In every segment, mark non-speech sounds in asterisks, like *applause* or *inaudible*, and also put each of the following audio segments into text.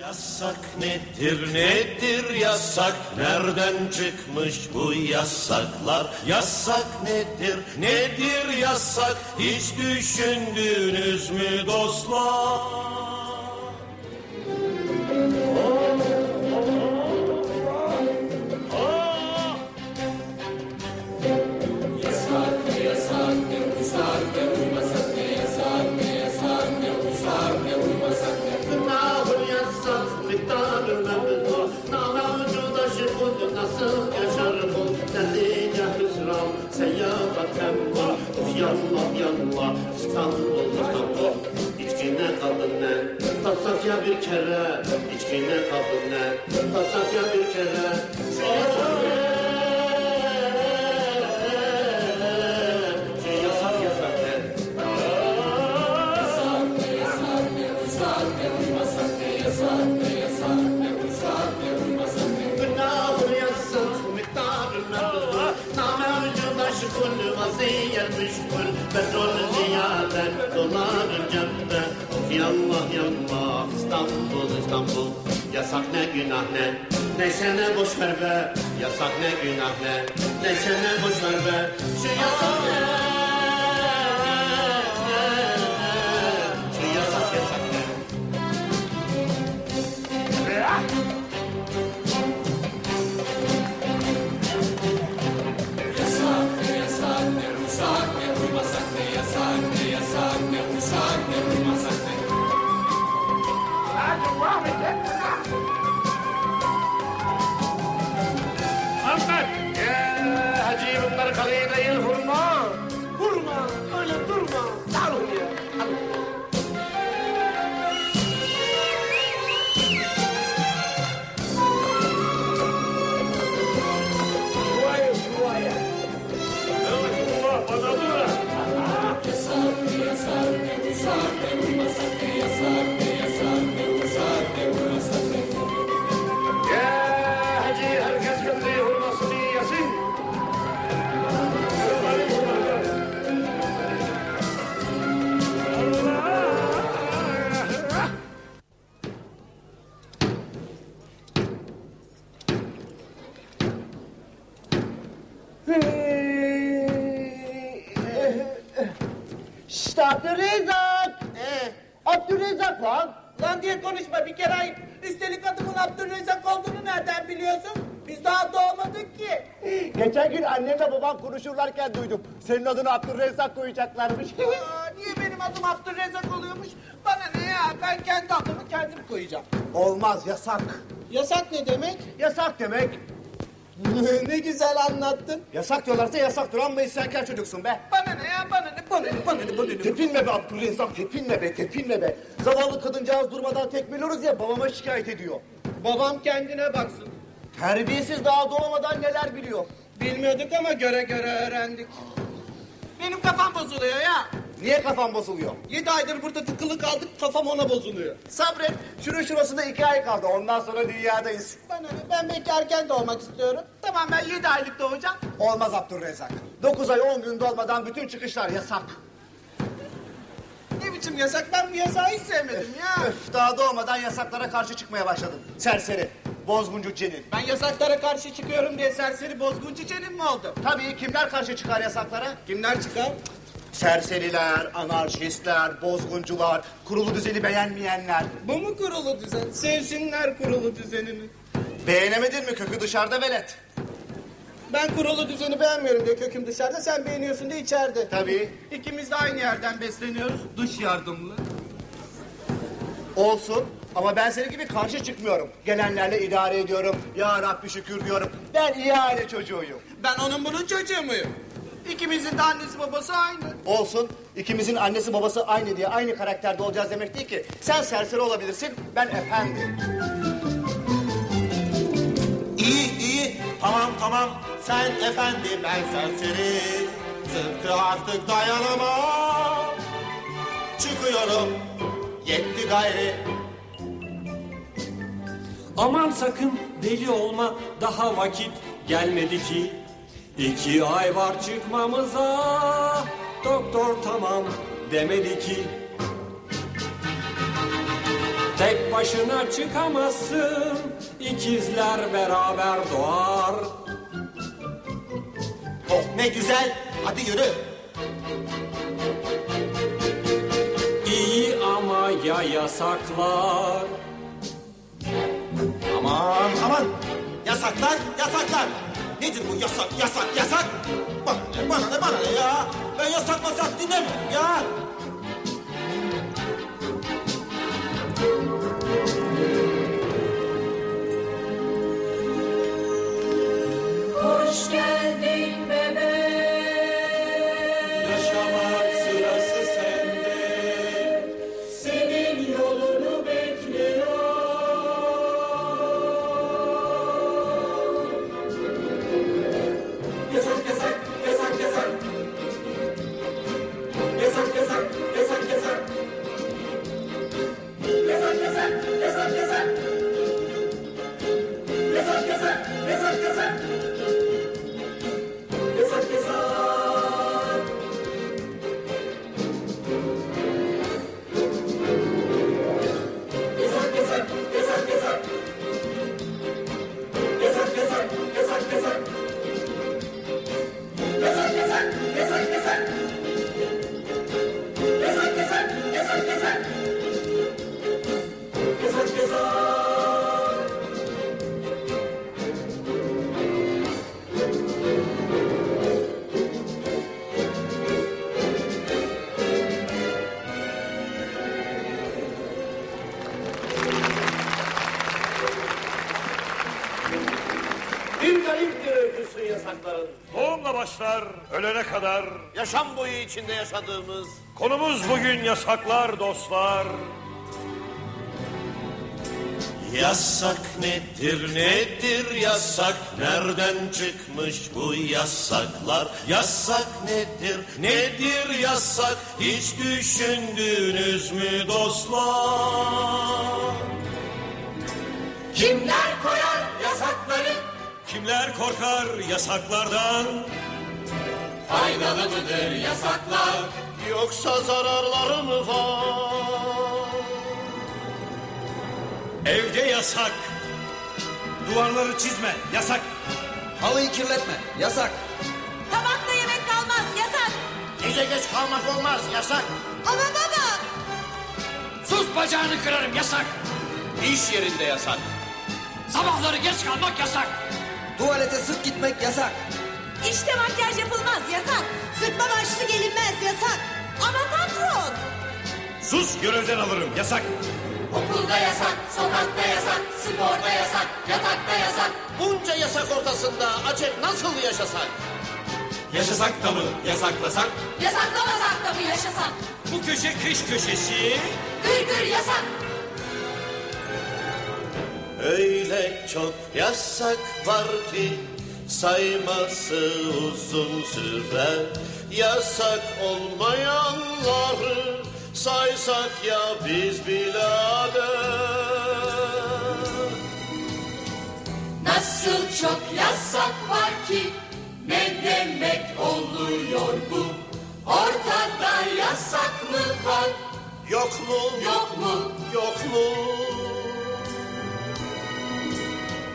Yasak nedir nedir yasak? Nereden çıkmış bu yasaklar? Yasak nedir nedir yasak? Hiç düşündünüz mü dostlar yallah yallah, İstanbul İstanbul İçkine kadın ne, tatsak ya bir kere İçkine kadın ne, tatsak ya bir kere. Şu yasak yallah yallah, İstanbul İstanbul. Yasak ne günah ne? Ne boş ver be. Yasak ne günah ne? Ne boş ver be. Şu yasak ne Senin adını Abdülrezzak koyacaklarmış. Aa, niye benim adım Abdülrezzak oluyormuş? Bana ne ya? Ben kendi adımı kendim koyacağım. Olmaz yasak. Yasak ne demek? Yasak demek. ne güzel anlattın. Yasak diyorlarsa yasaktır amma isyankar çocuksun be. Bana ne ya? Bana ne? Bana ne? Bana ne? Bana ne? Tepinme be Abdülrezzak tepinme be tepinme be. Zavallı kadıncağız durmadan tekmeliyoruz ya babama şikayet ediyor. Babam kendine baksın. Terbiyesiz daha doğmadan neler biliyor. Bilmiyorduk ama göre göre öğrendik. Benim kafam bozuluyor ya. Niye kafan bozuluyor? Yedi aydır burada tıkılı kaldık kafam ona bozuluyor. Sabret. Şunun şurasında iki ay kaldı. Ondan sonra dünyadayız. Bana ne? Ben belki erken doğmak istiyorum. Tamam ben yedi aylık doğacağım. Olmaz Abdülrezzak. Dokuz ay on gün dolmadan bütün çıkışlar yasak. Ne biçim yasak? Ben bu yasağı hiç sevmedim ya. Öf daha doğmadan yasaklara karşı çıkmaya başladın. Serseri. Bozguncu Celil. Ben yasaklara karşı çıkıyorum diye serseri bozgun çiçeğim mi oldu? Tabii kimler karşı çıkar yasaklara? Kimler çıkar? Serseriler, anarşistler, bozguncular, kurulu düzeni beğenmeyenler. Bu mu kurulu düzen? Sevsinler kurulu düzenini. Beğenemedin mi kökü dışarıda velet? Ben kurulu düzeni beğenmiyorum diye köküm dışarıda, sen beğeniyorsun diye içeride. Tabii. İkimiz de aynı yerden besleniyoruz, dış yardımlı. Olsun ama ben senin gibi karşı çıkmıyorum. Gelenlerle idare ediyorum. Ya Rabbi şükür diyorum. Ben iyi aile çocuğuyum. Ben onun bunun çocuğu muyum? İkimizin de annesi babası aynı. Olsun. ikimizin annesi babası aynı diye aynı karakterde olacağız demek değil ki. Sen serseri olabilirsin, ben efendi. İyi iyi tamam tamam sen efendi ben serseri Sırtı artık dayanamam Çıkıyorum yetti gayri Aman sakın deli olma daha vakit gelmedi ki İki ay var çıkmamıza Doktor tamam demedi ki Tek başına çıkamazsın, ikizler beraber doğar. Oh ne güzel. Hadi yürü. İyi ama ya yasaklar. Aman aman. Yasaklar yasaklar. Nedir bu yasak yasak yasak? Bana ne bana ne bana ne ya? Ben yasak masak dinlemiyorum ya. Hoş geldin yasakların. Doğumla başlar, ölene kadar. Yaşam boyu içinde yaşadığımız Konumuz bugün yasaklar dostlar. Yasak nedir nedir yasak Nereden çıkmış bu yasaklar Yasak nedir nedir yasak Hiç düşündünüz mü dostlar Kimler koyar yasakları Kimler korkar yasaklardan? Faydalı mıdır yasaklar Yoksa zararları mı var Evde yasak. Duvarları çizme, yasak. Halıyı kirletme. Yasak. Tabakta yemek kalmaz. Yasak. Gece geç kalmak olmaz yasak Ama baba. Sus bacağını kırarım. Yasak. İş yerinde yasak Sabahları geç kalmak yasak. Tuvalete sık gitmek yasak. İşte makyaj yapılmaz. Yasak. Sıkma başlı gelinmez. Yasak. Ama patron. Sus, görevden alırım, yasak. Okulda yasak, sokakta yasak, sporda yasak, yatakta yasak. Bunca yasak ortasında acep nasıl yaşasak? Yaşasak da mı, yasaklasak? Yasaklamasak da mı yaşasak? Bu köşe kış köşesi. Gır gır yasak. Öyle çok yasak var ki sayması uzun sürer. Yasak olmayanları saysak ya biz birader. Nasıl çok yasak var ki ne demek oluyor bu? Ortada yasak mı var? Yok mu? Yok mu? Yok mu?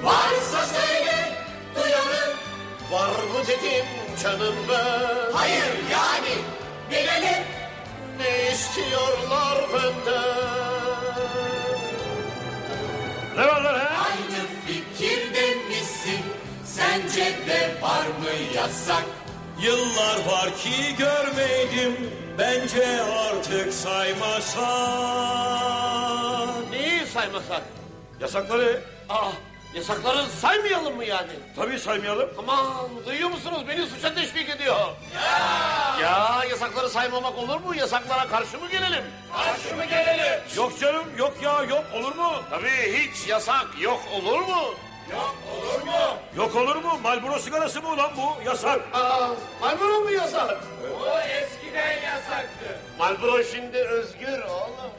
Varsa söyle duyalım. Var mı dedim canım ben. Hayır yani bilelim. Ne istiyorlar benden? Ne var lan ha? Aynı fikirde misin? Sence de var mı yasak? Yıllar var ki görmedim. Bence artık saymasan. neyi saymasak? Yasakları Ah, yasakları saymayalım mı yani? tabii saymayalım. Aman duyuyor musunuz? Beni suça teşvik ediyor. Ya! Ya yasakları saymamak olur mu? Yasaklara karşı mı gelelim? Karşı mı gelelim? Yok canım, yok ya, yok olur mu? Tabii hiç yasak yok olur mu? Yok olur mu? Marlboro sigarası mı ulan bu? Yasak. Aa, Marlboro mu yasak? O eskiden yasaktı. Marlboro şimdi özgür oğlum.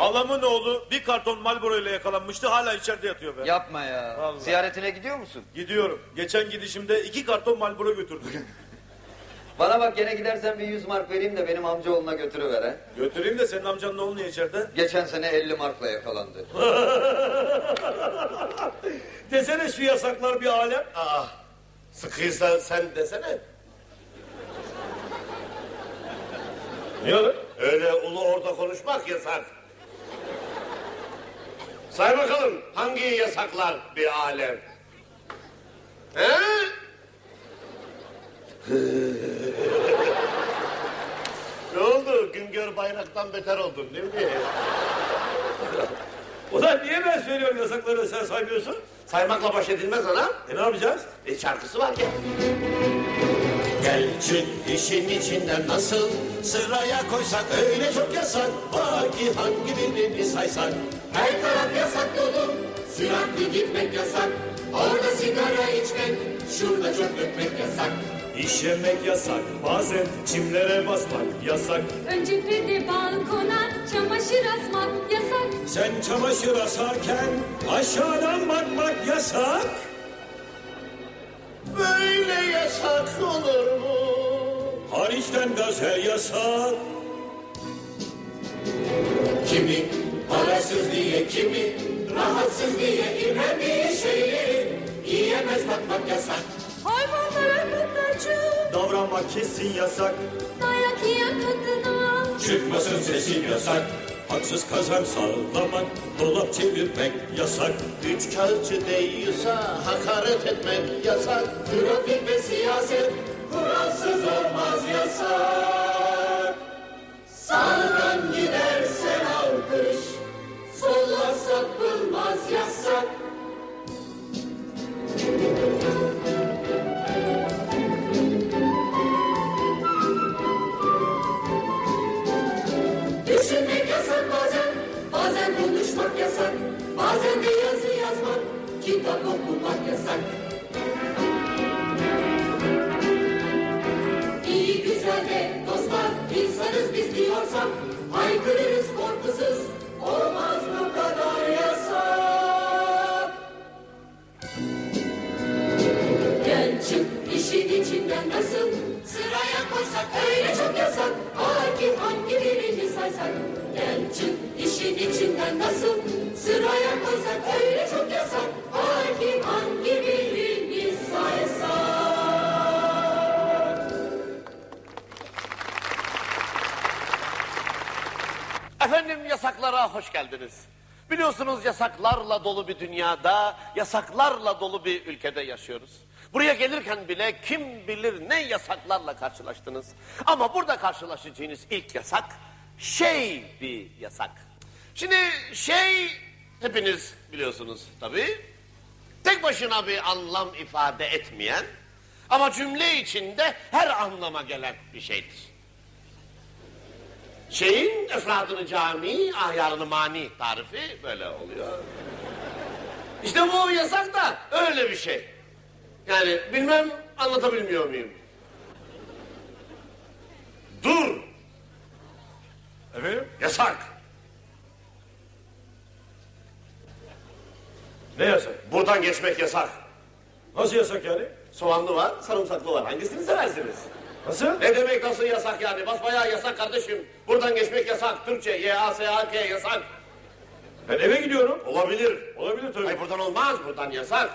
Halamın oğlu bir karton Marlboro ile yakalanmıştı hala içeride yatıyor be. Yapma ya. Vallahi. Ziyaretine gidiyor musun? Gidiyorum. Geçen gidişimde iki karton Marlboro götürdüm. *laughs* Bana bak gene gidersen bir 100 mark vereyim de benim amcaoğluna götürüver ha. Götüreyim de senin amcanın oğlu niye içeride? Geçen sene 50 markla yakalandı. *laughs* Desene şu yasaklar bir alem. Aa, sıkıysa sen desene. Ne öyle? Öyle ulu orta konuşmak yasak. Say bakalım hangi yasaklar bir alem? He? *laughs* ne oldu? Güngör bayraktan beter oldun değil mi? *laughs* Ulan niye ben söylüyorum yasakları sen saymıyorsun? Saymakla baş edilmez ana. E ne yapacağız? E şarkısı var ki. Gel çık işin içinden nasıl sıraya koysak öyle çok yasak var ki hangi birini saysak. Her taraf yasak dolu, sürekli gitmek yasak. Orada sigara içmek, şurada çok dökmek yasak. İş yemek yasak, bazen çimlere basmak yasak. Ön cephede balkona çamaşır asmak yasak. Sen çamaşır asarken aşağıdan bakmak yasak. Böyle yasak olur mu? Hariçten gazel yasak. Kimi parasız diye kimi rahatsız diye imrendiği şeyleri yiyemez tatmak yasak. Hayvanlara kıtacı, Davranmak kesin yasak. dayak yiyen kadına. Çıkmasın sesin yasak. Haksız kazanç sağlamak, dolap çevirmek yasak. Üç kağıtçı değiyorsa hakaret etmek yasak. Trafik ve siyaset yasak. Sağdan gidersen alkış, sapılmaz yasak. Düşünmek yasak bazen, bazen konuşmak yasak, bazen de yazı yazmak, kitap okumak yasak. İnsanız biz diyorsak, haykırırız korkusuz, olmaz bu kadar yasak. Gel çık işin içinden nasıl sıraya koysak öyle çok yasak. Var ki hangi birini saysak. Gel çık işin içinden nasıl sıraya koysak öyle çok yasak. Var ki hangi birini Efendim yasaklara hoş geldiniz. Biliyorsunuz yasaklarla dolu bir dünyada, yasaklarla dolu bir ülkede yaşıyoruz. Buraya gelirken bile kim bilir ne yasaklarla karşılaştınız. Ama burada karşılaşacağınız ilk yasak şey bir yasak. Şimdi şey hepiniz biliyorsunuz tabii. Tek başına bir anlam ifade etmeyen ama cümle içinde her anlama gelen bir şeydir. Şeyin efradını cami, ahyarını mani tarifi böyle oluyor. İşte bu yasak da öyle bir şey. Yani bilmem anlatabilmiyor muyum? Dur! Efendim? Yasak! Ne yasak? Buradan geçmek yasak. Nasıl yasak yani? Soğanlı var, sarımsaklı var. Hangisini seversiniz? Nasıl? Ne demek nasıl yasak yani? Basbayağı yasak kardeşim. Buradan geçmek yasak. Türkçe, Y-A-S-A-K yasak. Ben eve gidiyorum. Olabilir. Olabilir tabii. Hayır buradan olmaz, buradan yasak.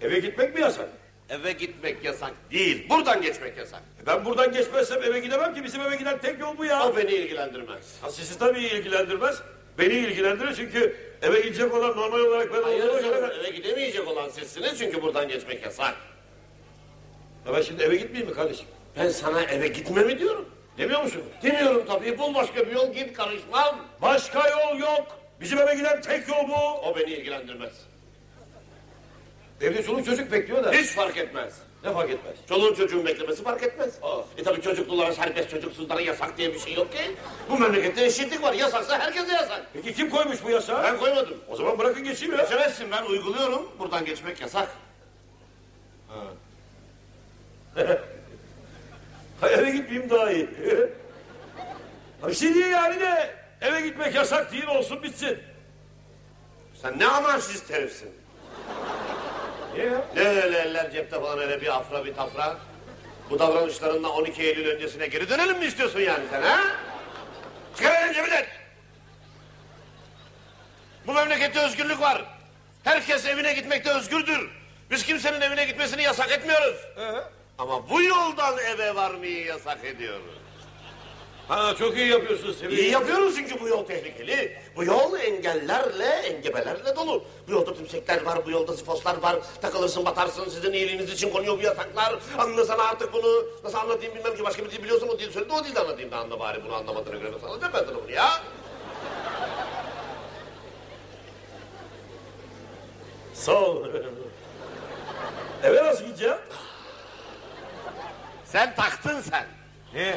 Eve gitmek mi yasak? Eve gitmek yasak değil, buradan geçmek yasak. E Ben buradan geçmezsem eve gidemem ki. Bizim eve giden tek yol bu ya. O beni ilgilendirmez. Ha, sizi tabii ilgilendirmez. Beni ilgilendirir çünkü eve gidecek olan normal olarak ben Hayır olduğuma göre... eve gidemeyecek olan sizsiniz çünkü buradan geçmek yasak. Ya ben şimdi eve gitmeyeyim mi kardeşim? Ben sana eve gitme mi diyorum? Demiyor musun? Demiyorum tabii, bul başka bir yol, git karışmam. Başka yol yok. Bizim eve giden tek yol bu. O beni ilgilendirmez. Evde çoluk çocuk bekliyor da. Hiç fark etmez. Ne fark etmez? Çoluğun çocuğun beklemesi fark etmez. Aa. E tabii çocuklulara serbest çocuksuzlara yasak diye bir şey yok ki. Bu memlekette eşitlik var. Yasaksa herkese yasak. Peki kim koymuş bu yasağı? Ben koymadım. O zaman bırakın geçeyim ya. Geçemezsin ben uyguluyorum. Buradan geçmek yasak. Ha, *laughs* eve gitmeyeyim daha iyi. *laughs* Bir şey değil yani de eve gitmek yasak değil olsun bitsin. Sen ne amansız herifsin. Niye ya? Ne öyle eller cepte falan öyle bir afra bir tafra. Bu davranışlarınla 12 Eylül öncesine geri dönelim mi istiyorsun yani sen ha? Çıkar elini cebinden. Bu memlekette özgürlük var. Herkes evine gitmekte özgürdür. Biz kimsenin evine gitmesini yasak etmiyoruz. Ama bu yoldan eve varmayı yasak ediyoruz. Ha çok iyi yapıyorsun Semih. İyi yapıyoruz çünkü bu yol tehlikeli. Bu yol engellerle, engebelerle dolu. Bu yolda tümsekler var, bu yolda sifoslar var. Takılırsın, batarsın, sizin iyiliğiniz için konuyor bu yasaklar. Anlasana artık bunu. Nasıl anlatayım bilmem ki. Başka bir dil biliyorsun o dil söyledi, o dilde anlatayım da anla bari. Bunu anlamadığına göre nasıl anlatacağım ben sana bunu ya? Sağ ol. Eve nasıl gideceğim? Sen taktın sen. Ne?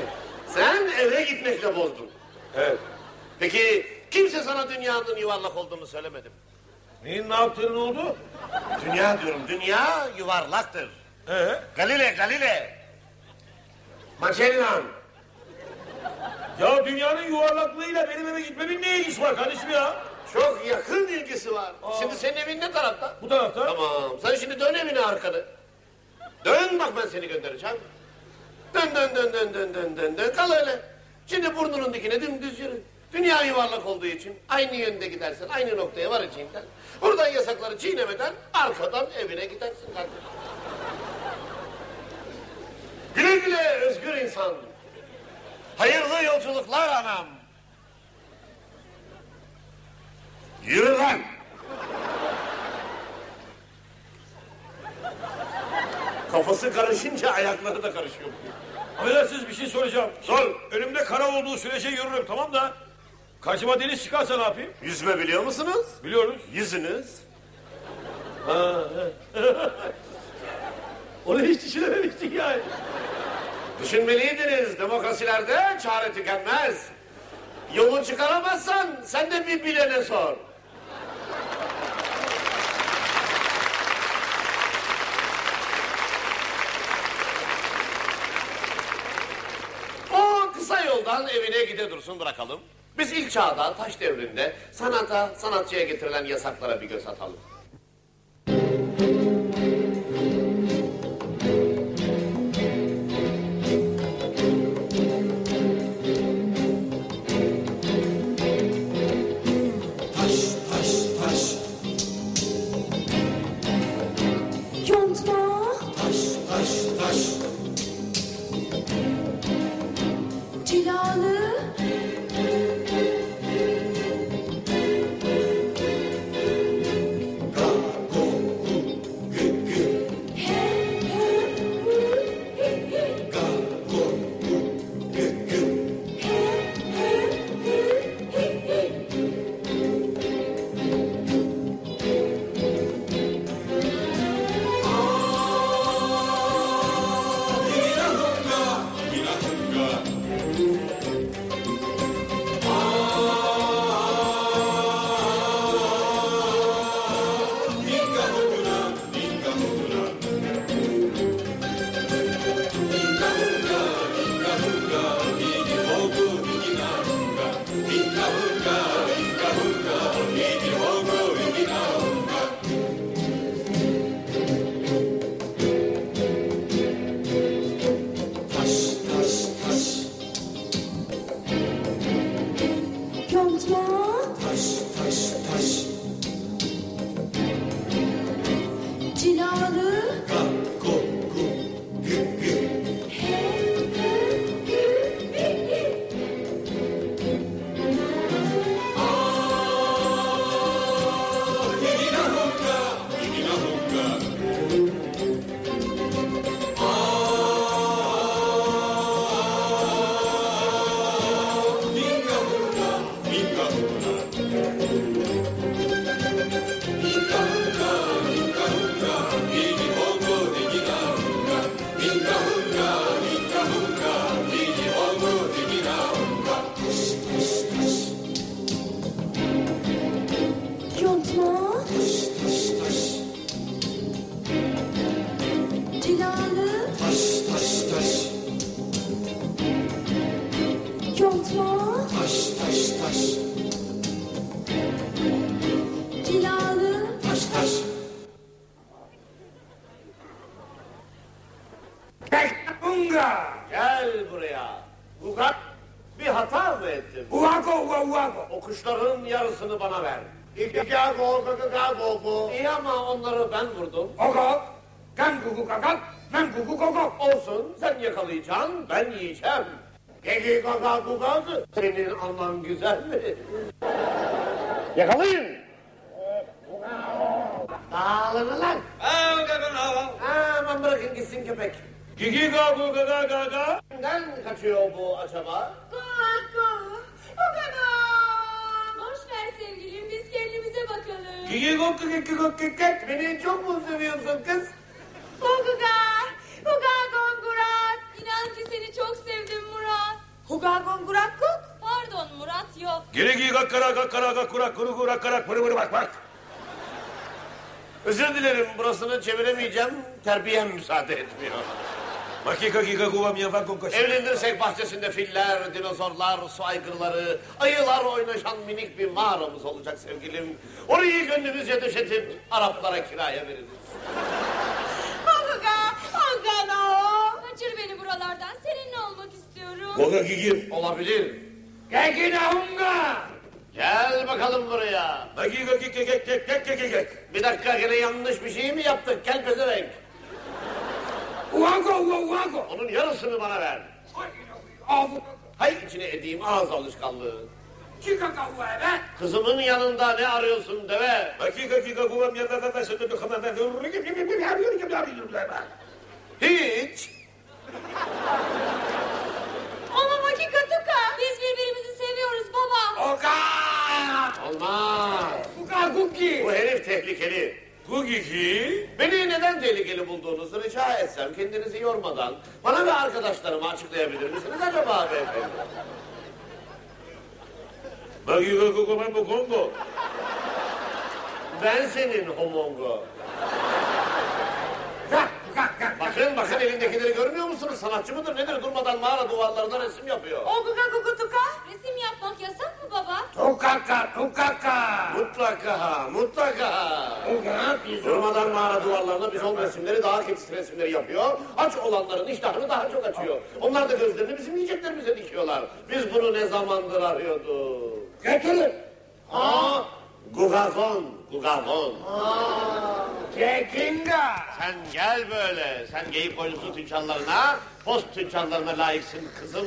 Sen eve gitmekle bozdun. Evet. Peki kimse sana dünyanın yuvarlak olduğunu söylemedi mi? Neyin ne yaptığın oldu? Dünya diyorum, dünya yuvarlaktır. Ee? Galile, Galile. Magellan. Ya dünyanın yuvarlaklığıyla benim eve gitmemin ne ilgisi var kardeşim ya? Çok yakın ilgisi var. Şimdi senin evin ne tarafta? Bu tarafta. Tamam. Sen şimdi dön evine arkanı. Dön bak ben seni göndereceğim. Dön dön dön dön dön dön dön dön. Kal öyle. Şimdi burnunun dikine dümdüz yürü. Dünya yuvarlak olduğu için aynı yönde gidersen aynı noktaya varacağından. Buradan yasakları çiğnemeden arkadan evine gidersin kardeşim. Güle güle özgür insan. Hayırlı yolculuklar anam. Yürü lan. Kafası karışınca ayakları da karışıyor. Affedersiniz bir şey soracağım. Sor. Önümde kara olduğu sürece yürürüm tamam da... ...karşıma deniz çıkarsa ne yapayım? Yüzme biliyor musunuz? Biliyoruz. Yüzünüz. *laughs* Onu hiç düşünememiştik yani. Düşünmeliydiniz. Demokrasilerde çare tükenmez. Yolu çıkaramazsan sen de bir bilene sor. O kısa yoldan evine gide dursun bırakalım. Biz ilk çağda, taş devrinde sanata, sanatçıya getirilen yasaklara bir göz atalım. Gaga gugago. Senin anlan güzel mi? Yakalayın. Dağılın lan. Aman bırakın gitsin köpek. Gigi gagu gaga gaga. Kimden kaçıyor bu acaba? Boş ver sevgilim biz kendimize bakalım. Gigi go gigi go gigi. Beni çok mu seviyorsun kız? Huga, Huga Murat. Huga Gongurat kok. Pardon Murat yok. Giri gigi gakkara gakkara gakkura kuru kura kara kuru kuru bak bak. Özür dilerim burasını çeviremeyeceğim. Terbiyem müsaade etmiyor. Makika giga guva miya van konkoş. Evlendirsek bahçesinde filler, dinozorlar, su aygırları, ayılar oynaşan minik bir mağaramız olacak sevgilim. Orayı gönlümüzce döşetip Araplara kiraya veririz. Huga, Huga no. Kaçır beni buralardan olmak istiyorum. Goga gigi. Olabilir. Gagina hunga. Gel bakalım buraya. Magiga gigi gigi gigi gigi gigi. Bir dakika gene yanlış bir şey mi yaptık? Gel pezevenk. Uvago uva uvago. Onun yarısını bana ver. Avu. Hay içine edeyim ağız alışkanlığı. Kızımın yanında ne arıyorsun deve? Hiç. Ama Makika Tuka. Biz birbirimizi seviyoruz baba. Oga. Olmaz. Uga gugi. Bu herif tehlikeli. Gugigi. Beni neden tehlikeli bulduğunuzu rica etsem kendinizi yormadan bana ve arkadaşlarıma açıklayabilir misiniz acaba beyefendi? Gugu man bu kongo. Ben senin homongo. Bakın bakın elindekileri görmüyor musunuz? Sanatçı mıdır nedir? Durmadan mağara duvarlarında resim yapıyor. Oguga Gugutuka. Resim yapmak yasak mı baba? Tukaka tukaka. Mutlaka, mutlaka. Biz Durmadan mağara duvarlarında bizon resimleri, daha keçisi resimleri yapıyor. Aç olanların iştahını daha çok açıyor. Onlar da gözlerini bizim yiyeceklerimize dikiyorlar. Biz bunu ne zamandır arıyorduk. Getirin. Aa, Gugagon, Gugagon. Kekinga. Sen gel böyle. Sen geyik boynuzu tüccarlarına, post tüccarlarına layıksın kızım.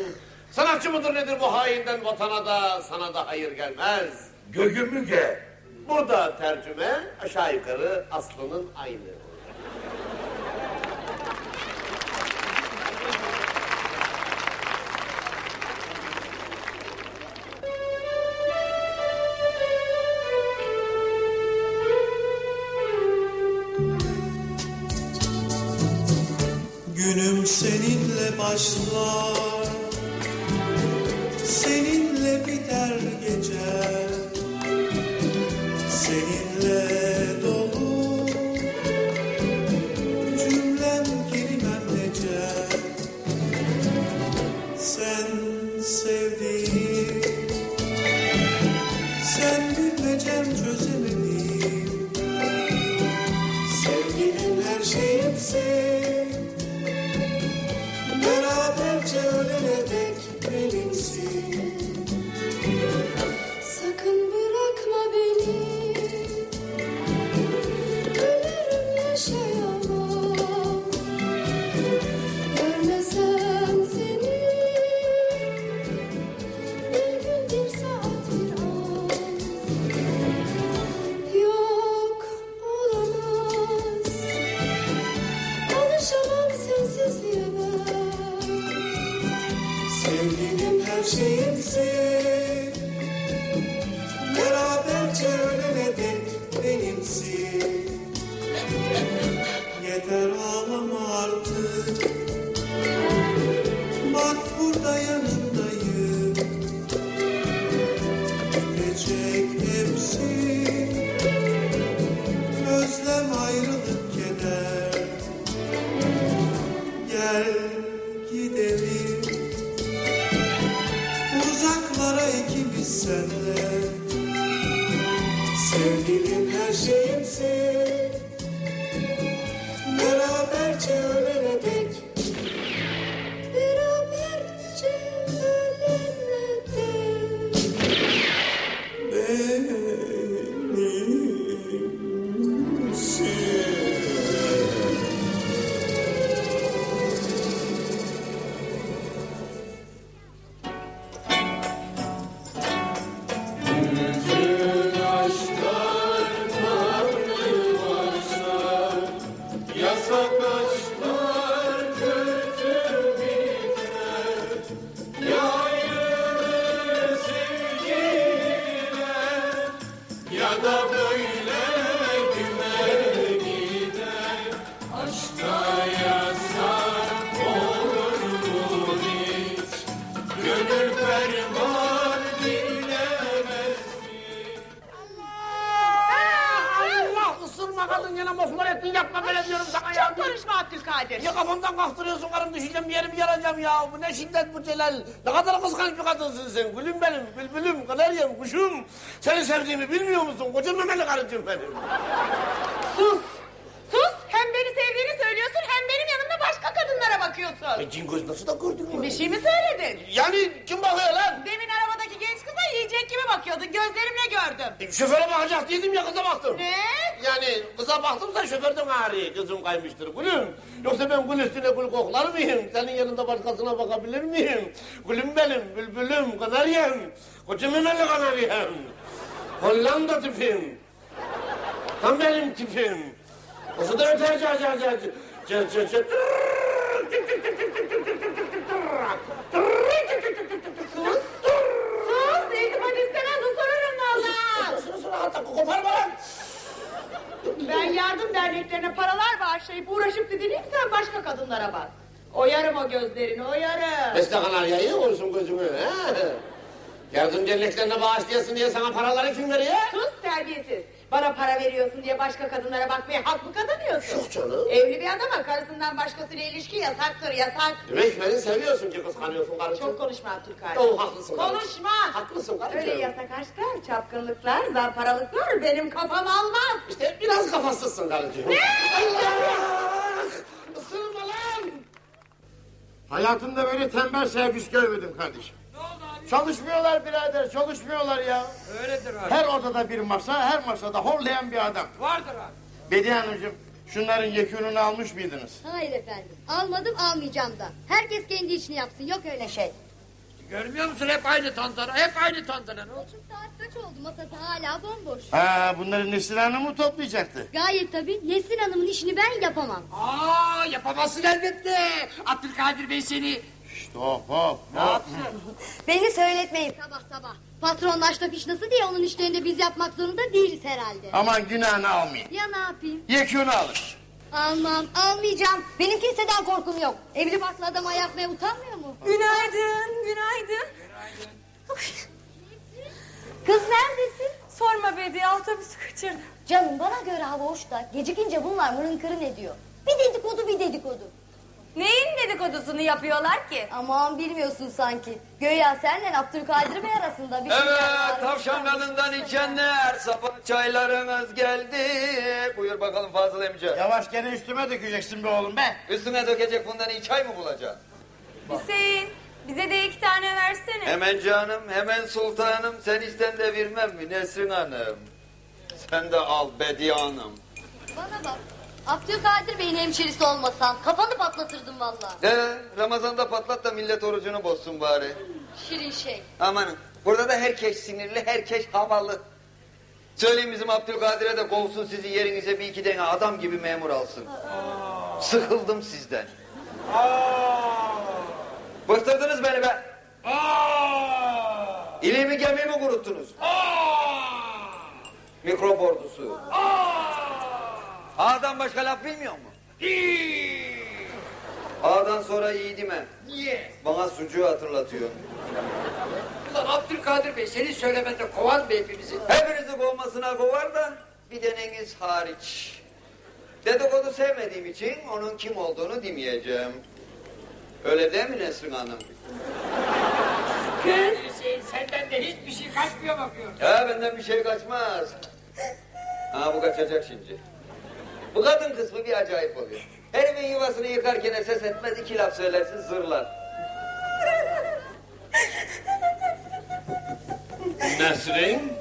Sanatçı mıdır nedir bu hainden vatana da sana da hayır gelmez. Gögümüge. Burada tercüme aşağı yukarı aslının aynı. Seninle başlar Uzaklara ikimiz senle. Sevgilim her şeyimsin sevdiğimi bilmiyor musun? Koca memeli karıcığım benim. Sus. Sus. Hem beni sevdiğini söylüyorsun hem benim yanımda başka kadınlara bakıyorsun. E, cin göz nasıl da gördün mü? Bir şey mi söyledin? Yani kim bakıyor lan? Demin arabadaki genç kıza yiyecek gibi bakıyordun. Gözlerimle gördüm. E, Şoföre bakacak dedim ya kıza baktım. Ne? Yani kıza baktımsa şoförden ağrıyor. Kızım kaymıştır gülüm. Yoksa ben gül üstüne gül koklar mıyım? Senin yanında başkasına bakabilir miyim? Gülüm benim, bülbülüm, kanaryam. Koca memeli kanaryam. Hollanda tipim. Tam benim tipim. Nasıl da öter car car car. Car car car. Sus. Sus. İltifat istemez ısırırım valla. Sıra sıra hatta koparma lan. Ben yardım derneklerine paralar bağışlayıp uğraşıp didineyim sen başka kadınlara bak. Oyarım o gözlerini oyarım. Beste kanaryayı olsun gözümü. He? Yardım derneklerine bağışlayasın diye sana paraları kim veriyor? Sus terbiyesiz. Bana para veriyorsun diye başka kadınlara bakmaya hak mı kazanıyorsun? Yok canım. Evli bir adama karısından başkasıyla ilişki yasaktır yasak. Demek beni seviyorsun ki kıskanıyorsun karıcığım. Çok konuşma Abdülkadir. Oh, haklısın karıcığım. Konuşma. Haklısın karıcığım. Öyle yasak aşklar, çapkınlıklar, zamparalıklar benim kafam almaz. İşte biraz kafasızsın karıcığım. Ne? Allah! Isırma lan! Hayatımda böyle tembel servis görmedim kardeşim. Çalışmıyorlar birader, çalışmıyorlar ya. Öyledir abi. Her odada bir masa, her masada horlayan bir adam. Vardır abi. Bediye Hanımcığım, şunların yekününü almış mıydınız? Hayır efendim. Almadım almayacağım da. Herkes kendi işini yapsın. Yok öyle şey. Görmüyor musun hep aynı tantana, hep aynı tantana. Ne oldu? Buçuk saat kaç oldu? Masası hala bomboş. Ha, bunları Nesrin Hanım mı toplayacaktı? Gayet tabii. Nesrin Hanım'ın işini ben yapamam. Aa yapamazsın elbette. Abdülkadir Bey seni hop hop ne yapsın? Beni söyletmeyin sabah sabah. Patron naşta fişnası diye onun işlerini de biz yapmak zorunda değiliz herhalde. Aman günahını almayın. Ya ne yapayım? Yekünü alın. Almam, almayacağım. Benim kimseden korkum yok. Evli barklı adamı ayakmaya utanmıyor mu? Günaydın, günaydın. Kız neredesin? Sorma Bediye, otobüsü kaçırdım. Canım bana göre hava hoş da gecikince bunlar mırın kırın ediyor. Bir dedikodu bir dedikodu. Neyin dedikodusunu yapıyorlar ki? Aman bilmiyorsun sanki. Göya senle Abdülkadir Bey arasında bir şey Evet tavşan kanından içenler sabah çaylarınız geldi. Buyur bakalım Fazıl emce. Yavaş gene üstüme dökeceksin be oğlum be. Üstüne dökecek bundan iyi çay mı bulacaksın? Hüseyin, bize de iki tane versene. Hemen canım hemen sultanım sen isten de vermem mi Nesrin Hanım? Sen de al Bediye Hanım. Bana bak. Abdülkadir Bey'in hemşerisi olmasam kafanı patlatırdım valla. Ee, Ramazan'da patlat da millet orucunu bozsun bari. Şirin şey. Amanın burada da herkes sinirli herkes havalı. Söyleyin bizim Abdülkadir'e de kovsun sizi yerinize bir iki tane adam gibi memur alsın. Sıkıldım sizden. Bıktırdınız beni be. İliğimi gemiğimi kuruttunuz. Mikrop ordusu. A'dan başka laf bilmiyor mu? A'dan sonra iyi deme. Niye? Bana sucuğu hatırlatıyor. Ulan Abdülkadir Bey seni söylemende kovar mı hepimizi? Hepinizi kovmasına kovar da bir deneniz hariç. Dedikodu sevmediğim için onun kim olduğunu demeyeceğim. Öyle değil mi Nesrin Hanım? Kız. Hüseyin senden de hiçbir şey kaçmıyor bakıyor. Ya benden bir şey kaçmaz. Ha bu kaçacak şimdi. Bu kadın kısmı bir acayip oluyor. Herifin yuvasını yıkarken ses etmez iki laf söylersin zırlar. Nesrin?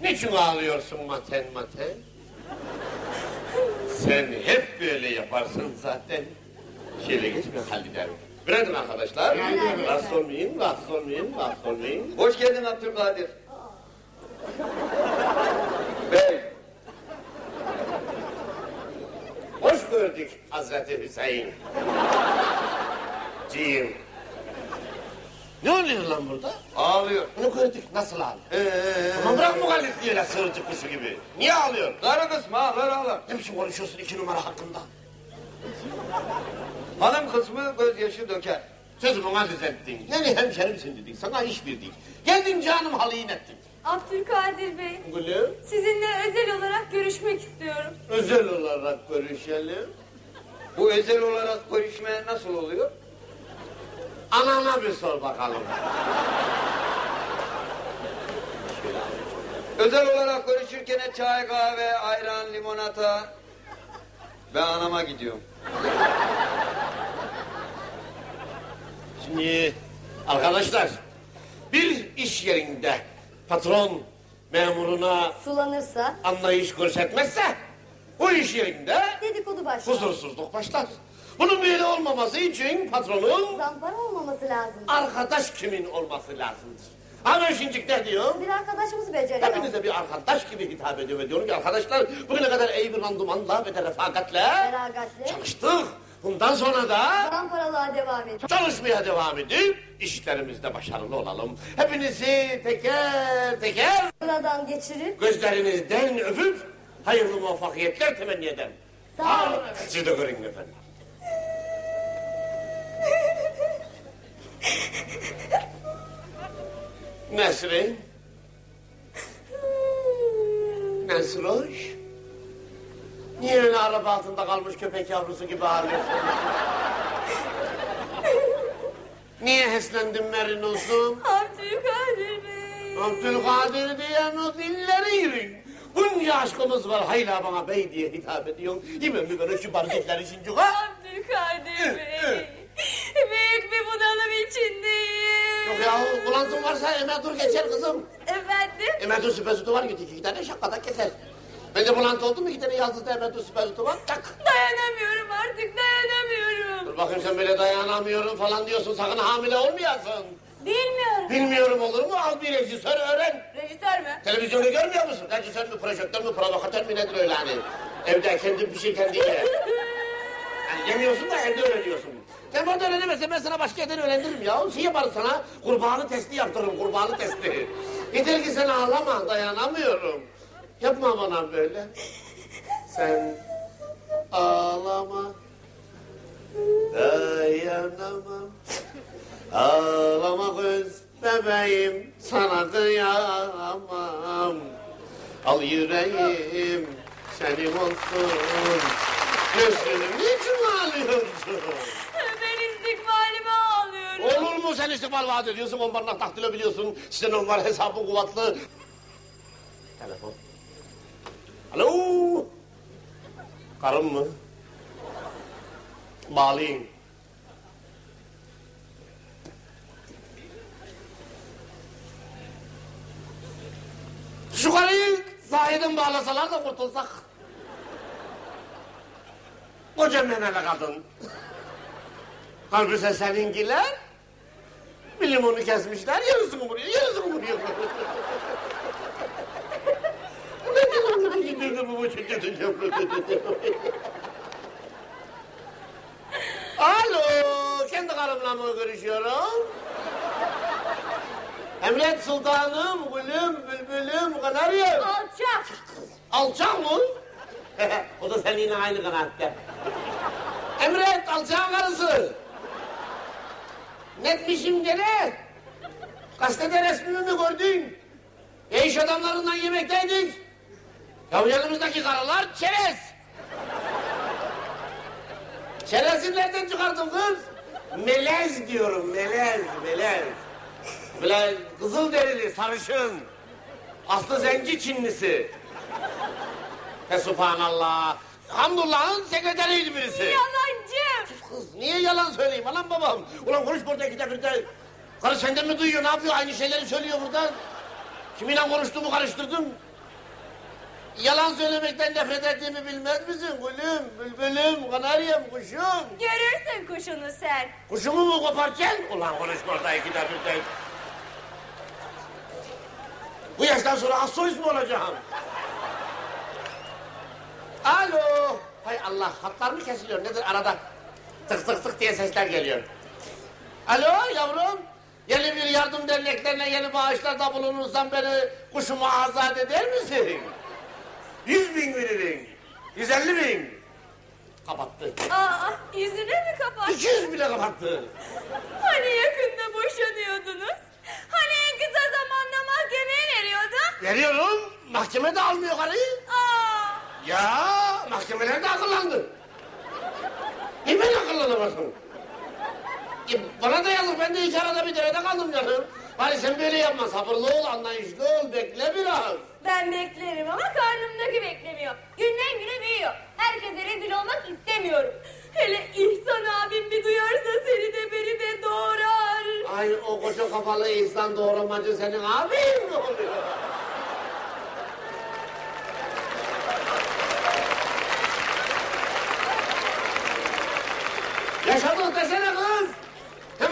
Niçin ağlıyorsun maten maten? Sen hep böyle yaparsın zaten. Şöyle geç ben hallederim. Günaydın arkadaşlar. Rahatsız olmayın, rahatsız olmayın, rahatsız olmayın. Hoş geldin Abdülkadir. Bey. Hoş gördük Hazreti Hüseyin. Cim. Ne oluyor lan burada? Ağlıyor. Bunu gördük. Nasıl ağlıyor? Ee, Ama bırak muhalif öyle sığırcık kuşu gibi. Niye ağlıyor? Karı kısmı ağlar ağlar. Ne biçim konuşuyorsun iki numara hakkında? Hanım kısmı gözyaşı döker. Sözümü aziz ettin. Yani hemşerimsin dedik. Sana iş verdik. Geldin canım halayın ettin. Abdülkadir Bey, Gülüm. sizinle özel olarak görüşmek istiyorum. Özel olarak görüşelim. Bu özel olarak görüşme nasıl oluyor? Anana bir sor bakalım. Özel olarak görüşürken çay, kahve, ayran, limonata. Ben anama gidiyorum. Şimdi arkadaşlar bir iş yerinde patron memuruna Sulanırsa anlayış göstermezse bu iş yerinde dedikodu başlar. huzursuzluk başlar. Bunun böyle olmaması için patronun Zampara olmaması lazım. arkadaş kimin olması lazımdır. Ama şimdi ne diyor? Bir arkadaşımız beceriyor. Hepinize bir arkadaş gibi hitap ediyor ve diyorum ki arkadaşlar bugüne kadar iyi bir randımanla ve de refakatle Feragatle. çalıştık. Bundan sonra da Zamparalığa devam et. çalışmaya devam edip işlerimizde başarılı olalım. Hepinizi teker teker Buradan geçirip gözlerinizden öpüp hayırlı muvaffakiyetler temenni ederim. Sağ olun. Siz de görün efendim. *laughs* Nesrin? Nesroş? Niye öyle araba altında kalmış köpek yavrusu gibi ağlıyorsun? Niye heslendin Merinos'um? Abdülkadir Bey. Abdülkadir diyen o dilleri yürüyün. Bunca aşkımız var hala bana bey diye hitap ediyorsun. Değil mi böyle şıbar dilleri şimdi ha? Abdülkadir Bey. Büyük bir bunalım içindeyim. Yok ya bulantın varsa hemen dur geçer kızım. Efendim? Hemen dur süper var git iki tane şakada keser. Ben de bulantı oldu mu iki tane yaldızda hemen dur süper var tak. Dayanamıyorum artık dayanamıyorum. Dur bakayım sen böyle dayanamıyorum falan diyorsun sakın hamile olmayasın. Bilmiyorum. Bilmiyorum olur mu al bir rejisör öğren. Rejisör mü? Televizyonu görmüyor musun? Rejisör mü, projektör mü, provokatör mü nedir öyle hani? Evde kendin bir şey kendi ye. *laughs* Yani yemiyorsun da evde öğreniyorsun. Sen burada öğrenemezsen ben sana başka yerden öğrendiririm ya. Şey yaparım sana, kurbağalı testi yaptırırım, kurbağalı testi. Yeter ki sen ağlama, dayanamıyorum. Yapma bana böyle. Sen ağlama, dayanamam. Ağlama kız bebeğim, sana kıyamam. Al yüreğim senin olsun. Gözlerim niçin ağlıyorsun? Ben istikbalime ağlıyorum. Olur mu sen istikbal vaat ediyorsun, onlarla taktile biliyorsun. Senin var hesabın kuvvetli. Telefon. Alo. Karım mı? Bağlayın. Şu karıyı sahiden bağlasalar da kurtulsak. Koca memeli kadın. Halbuki seninkiler bir limonu kesmişler, yarısını vuruyor, yarısını vuruyor. Gidirdi bu bu çekildi. Alo, kendi karımla mı görüşüyorum? Emret sultanım, gülüm, bülbülüm, kanaryam. Alçak. Alçak mı? *laughs* o da seninle aynı kanaatte. Emret alçağın karısı. Netmişim gene. Gazetede resmimi mi gördün? E iş adamlarından yemekteydik. Ya yanımızdaki karılar çerez. Çerezi nereden çıkardın kız? Melez diyorum, melez, melez. Böyle kızıl derili, sarışın. Aslı zenci Çinlisi. Fe subhanallah. Hamdullah'ın sekreteriydi birisi. Yalancı. Kız niye yalan söyleyeyim anam babam? Ulan konuş burada iki dakika. Karı senden mi duyuyor ne yapıyor aynı şeyleri söylüyor buradan. Kiminle konuştuğumu karıştırdım. Yalan söylemekten nefret ettiğimi bilmez misin gülüm, bülbülüm, kanaryam, kuşum? Görürsün kuşunu sen. Kuşumu mu koparacaksın? Ulan konuşma orada iki dakika. Bu yaştan sonra astrolist mi olacağım? Alo. Hay Allah hatlar mı kesiliyor nedir arada? Tık tık tık diye sesler geliyor. Alo yavrum. Yeni bir yardım derneklerine yeni bağışlarda bulunursan beni kuşuma azat eder misin? Yüz bin veririm. Yüz elli bin. Kapattı. Aa, yüzüne mi kapattı? İki yüz bile kapattı. Hani yakında boşanıyordunuz? Hani en kısa zamanda mahkemeye veriyordun? Veriyorum. Mahkeme de almıyor karıyı. Aa, Ya mahkemeler de akıllandı. Niye ben akıllanamadım? E, bana da yazık ben de hiç arada bir derede kaldım canım. Bari sen böyle yapma sabırlı ol anlayışlı ol bekle biraz. Ben beklerim ama karnımdaki beklemiyor. Günden güne büyüyor. Herkese rezil olmak istemiyorum. Hele İhsan abim bir duyarsa seni de beni de doğrar. Ay o koca kafalı İhsan doğramacı senin abin mi oluyor? Kız.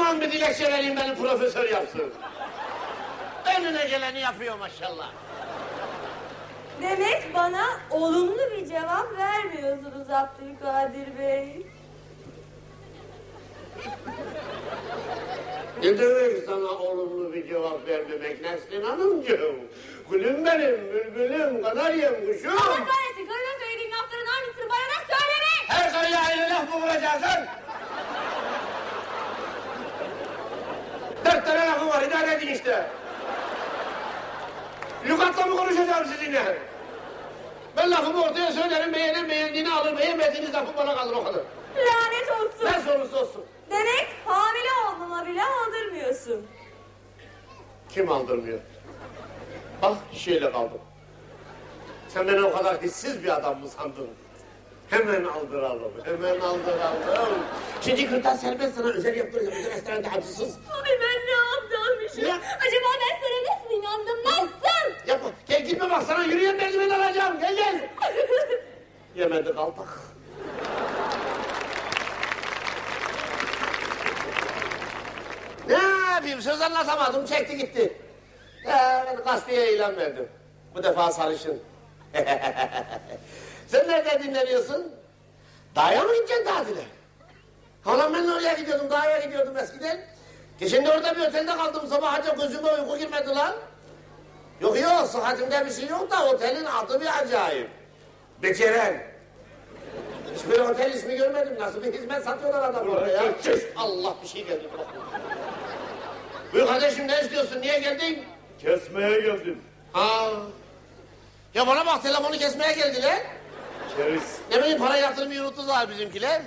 Hemen bir dilekçe vereyim beni profesör yapsın. Önüne geleni yapıyor maşallah. Demek bana olumlu bir cevap vermiyorsunuz Abdülkadir Bey. Ne demek sana olumlu bir cevap vermemek Nesrin Hanımcığım? Gülüm benim, bülbülüm, kanaryam, kuşum. Allah kahretsin karına söylediğin lafların aynısını bana da söyleme. Her karıya aynı laf mı vuracaksın? Dört tane lafım var, idare edin işte. Lügatla mı konuşacağım sizinle? Ben lafımı ortaya söylerim, beğenen beğendiğini alır, beğenmediğiniz lafı bana kalır o kadar. Lanet olsun. Ne sorusu olsun. Demek hamile olmama bile aldırmıyorsun. Kim aldırmıyor? Bak şöyle kaldım. Sen beni o kadar hissiz bir adam mı sandın? Hemen aldıralım, hemen aldıralım. Şimdi kırtasiye serbest sana özel yaptıracağım. Bütün restoranda acısız. Abi ben ne aptalmışım. Ya. Acaba ben sana nasıl inandım? Nasıl? Yapma, gel gitme bak sana yürüyen merdiven alacağım. Gel gel. *laughs* Yemedi kaldık. Ne yapayım söz anlatamadım çekti gitti. Ee, ben gazeteye ilan verdim. Bu defa sarışın. *laughs* Sen nerede dinleniyorsun? Dağa mı gideceksin tatile? Halam ben oraya gidiyordum, dağa gidiyordum eskiden. Geçen de orada bir otelde kaldım sabah hacı gözüme uyku girmedi lan. Yok yok sıhhatimde bir şey yok da otelin adı bir acayip. Beceren. Hiç böyle otel ismi görmedim. Nasıl bir hizmet satıyorlar adamlara ya. Çüş! Allah bir şey geldi. Buyur kardeşim ne istiyorsun? Niye geldin? Kesmeye geldim. Ha. Ya bana bak telefonu kesmeye geldiler. Keriz. Ne bileyim para yatırmayı unuttular bizimkiler.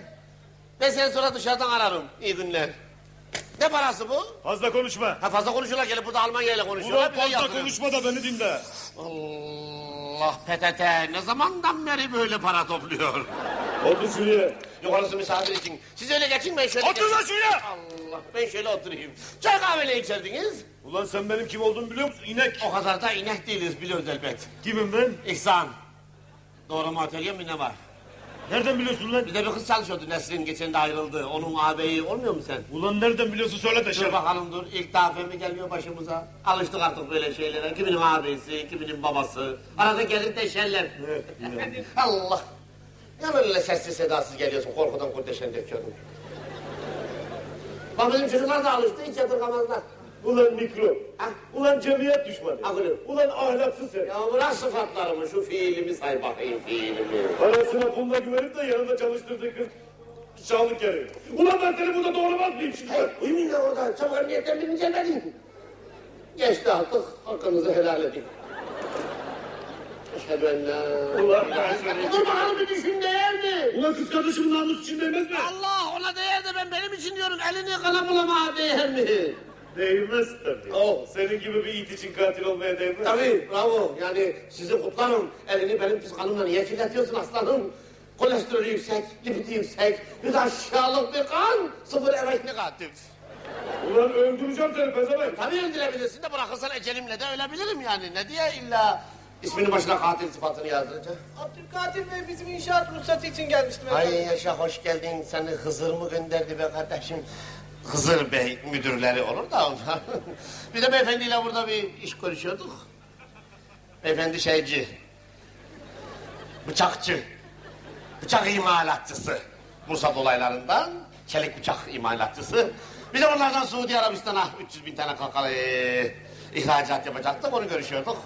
Ben seni sonra dışarıdan ararım. İyi günler. Ne parası bu? Fazla konuşma. Ha fazla konuşuyorlar gelip burada Almanya ile konuşuyorlar. Ulan fazla konuşma da beni dinle. Allah PTT ne zamandan beri böyle para topluyor? Otur şuraya. Yok orası misafir için. Siz öyle geçin ben şöyle Otur lan şuraya. Allah ben şöyle oturayım. Çay kahve ne içerdiniz? Ulan sen benim kim olduğumu biliyor musun? İnek. O kadar da inek değiliz biliyoruz elbet. Kimim ben? İhsan. Doğrama atölye mi ne var? Nereden biliyorsun lan? Bir de bir kız çalışıyordu Nesrin geçen de ayrıldı. Onun ağabeyi olmuyor mu sen? Ulan nereden biliyorsun söyle de Dur bakalım dur. İlk defa mi geliyor başımıza? Alıştık artık böyle şeylere. Kiminin ağabeyisi, kiminin babası. Arada gelir deşerler. *laughs* Allah. Ya böyle sessiz sedasız geliyorsun korkudan kurdeşen döküyorum. Bak bizim çocuklar da alıştı hiç yadırgamazlar. Ulan mikro. Ha? Ulan cemiyet düşmanı. Akıllı. Ulan ahlaksız sen. Ya bırak sıfatlarımı şu fiilimi say bakayım fiilimi. Parasına pulla güvenip de yanında çalıştırdığın kız şahlık yarıyor. Ulan ben seni burada doğramaz mıyım şimdi? Hey, uyumayın da oradan. Çabuk emniyetten birini celbedin. Geçti artık. Hakkınızı helal edin. Eşhedü en la... Ulan ben seni... Dur bakalım bir düşün değer mi? Ulan kız kardeşimin namus için değmez mi? Allah ona değer de ben benim için diyorum. Elini kana bulama değer mi? Değmez tabii. Oh. Senin gibi bir it için katil olmaya değmez. Tabii bravo. Yani sizi kutlarım. Elini benim pis kanımla niye kirletiyorsun aslanım? Kolesterolü yüksek, lipidi yüksek, bir de aşağılık bir kan, sıfır emek negatif. Ulan öldüreceğim seni pezevenk. Tabii öldürebilirsin de bırakırsan ecelimle de ölebilirim yani. Ne diye illa isminin başına katil sıfatını yazdıracak? Abdülkadir Bey bizim inşaat ruhsatı için gelmiştim Ay yaşa hoş geldin. Seni Hızır mı gönderdi be kardeşim? Hızır Bey müdürleri olur da *laughs* onlar. Biz de beyefendiyle burada bir iş konuşuyorduk. Beyefendi şeyci. Bıçakçı. Bıçak imalatçısı. Bursa dolaylarından çelik bıçak imalatçısı. Biz de onlardan Suudi Arabistan'a 300 bin tane kakalı ihracat yapacaktık. Onu görüşüyorduk.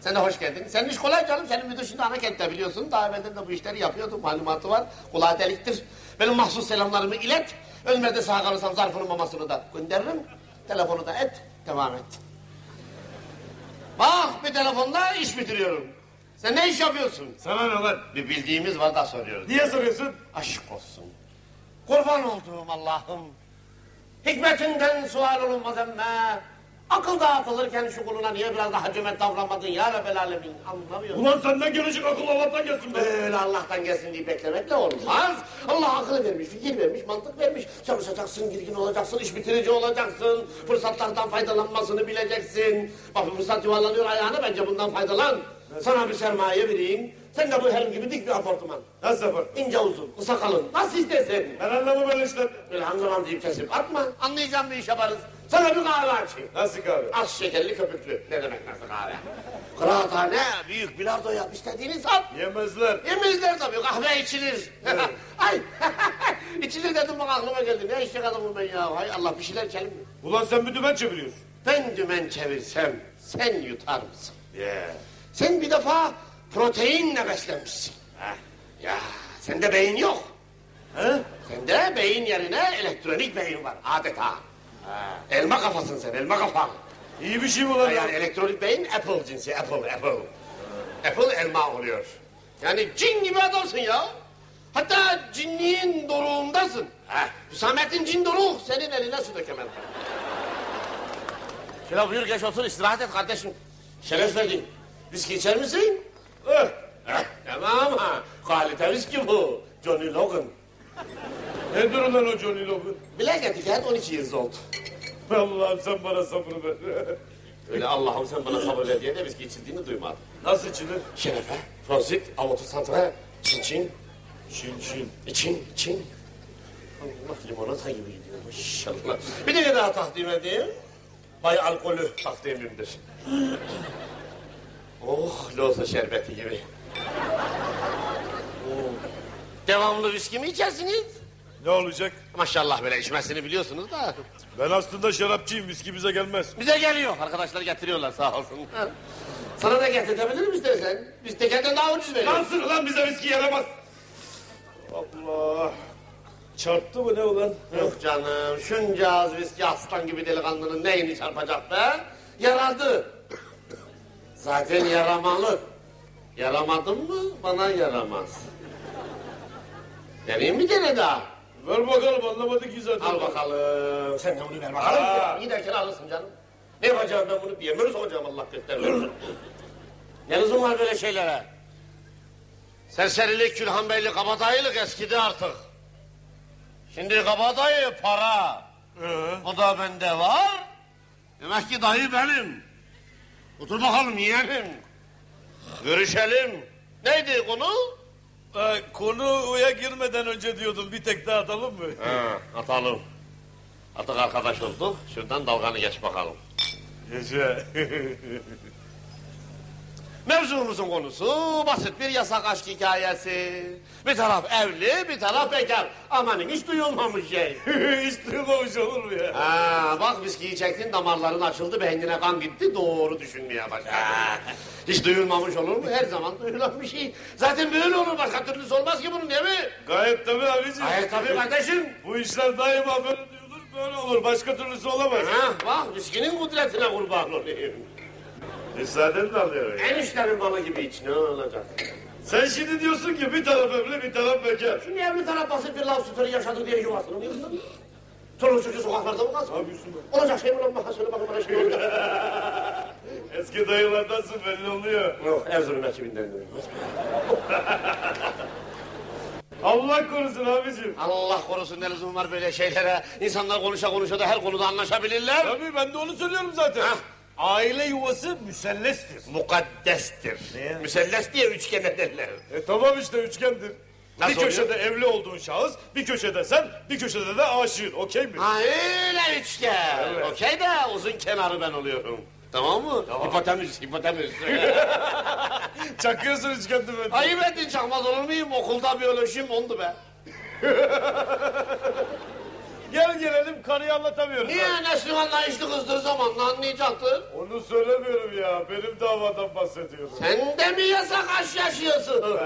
Sen de hoş geldin. Senin iş kolay canım. Senin müdür şimdi Anakent'te biliyorsun. Daha evvelden de bu işleri yapıyordu. Malumatı var. Kulağı deliktir. Benim mahsus selamlarımı ilet. Ölmede sağ kalırsam zarfının mamasını da gönderirim. Telefonu da et. Devam et. Bak bir telefonda iş bitiriyorum. Sen ne iş yapıyorsun? Sana ne lan? Bir bildiğimiz var da soruyoruz. Niye soruyorsun? Aşk olsun. Kurban olduğum Allah'ım. Hikmetinden sual olunmaz emme. Akıl dağıtılırken şu kuluna niye biraz daha cömert davranmadın ya Rabbel Alemin? Anlamıyorum. Ulan senden gelecek akıl Allah'tan gelsin be. Öyle Allah'tan gelsin diye beklemekle olmaz. Allah akıl vermiş, fikir vermiş, mantık vermiş. Çalışacaksın, girgin olacaksın, iş bitirici olacaksın. Fırsatlardan faydalanmasını bileceksin. Bak fırsat yuvarlanıyor ayağına bence bundan faydalan. Sana bir sermaye vereyim. Sen de bu herif gibi dik bir apartman. Nasıl yapar? İnce uzun, kısa kalın. Nasıl istersen. Ben anlamam böyle işler. Böyle hangaman deyip kesip atma. Anlayacağım bir iş yaparız. Sana bir kahve açayım. Nasıl kahve? Az şekerli köpüklü. Ne demek nasıl kahve? Kıraathane, büyük bilardo yap istediğini sat. Yemezler. Yemezler tabii kahve içilir. *laughs* Ay *laughs* içilir dedim bak aklıma geldi. Ne işe adamım ben ya? Hay Allah bir şeyler içelim mi? Ulan sen bir dümen çeviriyorsun. Ben dümen çevirsem sen yutar mısın? Yeah. Sen bir defa proteinle beslenmişsin. Ya sende beyin yok. He? Sende beyin yerine elektronik beyin var adeta. Elma kafasın sen elma kafa. İyi bir şey mi lan? Yani elektronik beyin Apple cinsi Apple Apple. Apple elma oluyor. Yani cin gibi adamsın ya. Hatta cinliğin doruğundasın. Heh. Hüsamettin cin doruk senin eline su dökemem. Şöyle buyur geç otur istirahat et kardeşim. Şeref verdin. Viski içer misin? Eh. Eh, tamam ha. Kalite viski bu. Johnny Logan. Nedir ulan o Johnny Logan? Black etiket 12 yıl oldu. Allah'ım sen bana sabır ver. Öyle Allah'ım sen bana sabır ver diye de viski içildiğini duymadım. Nasıl içilir? Şerefe, prosit, avotu santra, çin çin. Çin çin. İçin, için. Allah limonata gibi gidiyor maşallah. Bir de ne daha takdim edeyim? Bay alkolü takdimimdir. oh, loza şerbeti gibi. Devamlı viski mi içersiniz? Ne olacak? Maşallah böyle içmesini biliyorsunuz da. Ben aslında şarapçıyım. Viski bize gelmez. Bize geliyor. Arkadaşlar getiriyorlar sağ olsun. *laughs* Sana da getirtebilirim istersen. Biz tekerden daha ucuz veriyoruz. Yansın ulan bize viski yaramaz. Allah. Çarptı mı ne ulan? Yok canım, şunca az viski aslan gibi delikanlının neyini çarpacak be? Yaradı. Zaten yaramalı. Yaramadın mı bana yaramaz. Vereyim mi gene daha? Ver bakalım anlamadık ki zaten. Al bakalım. Sen de onu ver bakalım. Aa. Giderken alırsın canım. Ne yapacağım ben bunu diyemiyoruz hocam Allah göstermesin. *clears throat* ne lüzum var böyle şeylere? Serserilik, külhanbeylik, kabadayılık eskidi artık. Şimdi kabadayı para. O da bende var. Demek ki dayı benim. Otur bakalım yeğenim. Görüşelim. Neydi konu? Ee, konuya girmeden önce diyordum bir tek daha atalım mı? Ha, atalım. Artık arkadaş olduk. Şuradan dalganı geç bakalım. Yaşa. *laughs* Mevzumuzun konusu basit bir yasak aşk hikayesi. Bir taraf evli, bir taraf bekar. Amanın hiç duyulmamış şey. *laughs* Hiç duymamış olur mu ya? Ha, bak viskiyi çektin damarların açıldı, beynine kan gitti, doğru düşünmeye başladın. *laughs* hiç duyulmamış olur mu? Her zaman duyulan bir şey. Zaten böyle olur, başka türlüsü olmaz ki bunun değil mi? Gayet tabii abicim. Gayet tabii kardeşim. Bu işler daima böyle duyulur böyle olur. Başka türlüsü olamaz. Ha, bak viskinin kudretine kurban olayım. Müsaadenle alıyorum. Eniştemin balı gibi iç, ne olacak? Sen şimdi diyorsun ki bir taraf evli bir taraf bekar. Şimdi evli taraf basit bir lav sütörü yaşadı diye yuvasını mı yıksın? Çoluk çocuğu sokaklarda mı kalsın? Olacak şey mi lan bana söyle bakayım bana şey olacak. *laughs* Eski dayılardansın belli oluyor. Yok Erzurum ekibinden. *laughs* Allah korusun abicim. Allah korusun ne lüzum var böyle şeylere. İnsanlar konuşa konuşa da her konuda anlaşabilirler. Tabii ben de onu söylüyorum zaten. Hah. Aile yuvası müsellestir. Mukaddestir. Müselles diye üçgene derler. E tamam işte üçgendir. Nasıl bir köşede oluyor? evli olduğun şahıs, bir köşede sen, bir köşede de aşığın. Okey mi? Ha öyle üçgen. Evet. Okey de uzun kenarı ben oluyorum. Tamam mı? Hipotenüs, hipotenüs. *laughs* Çakıyorsun üçgen dümen. Ayıp ettin çakmaz olur muyum? Okulda biyolojim ondu be. *laughs* Gel gelelim karıyı anlatamıyorum. Niye Nesrin anlayışlı kızdır zamanla anlayacaktır? Onu söylemiyorum ya. Benim davadan bahsediyorum. Sen de mi yasak aşk yaşıyorsun?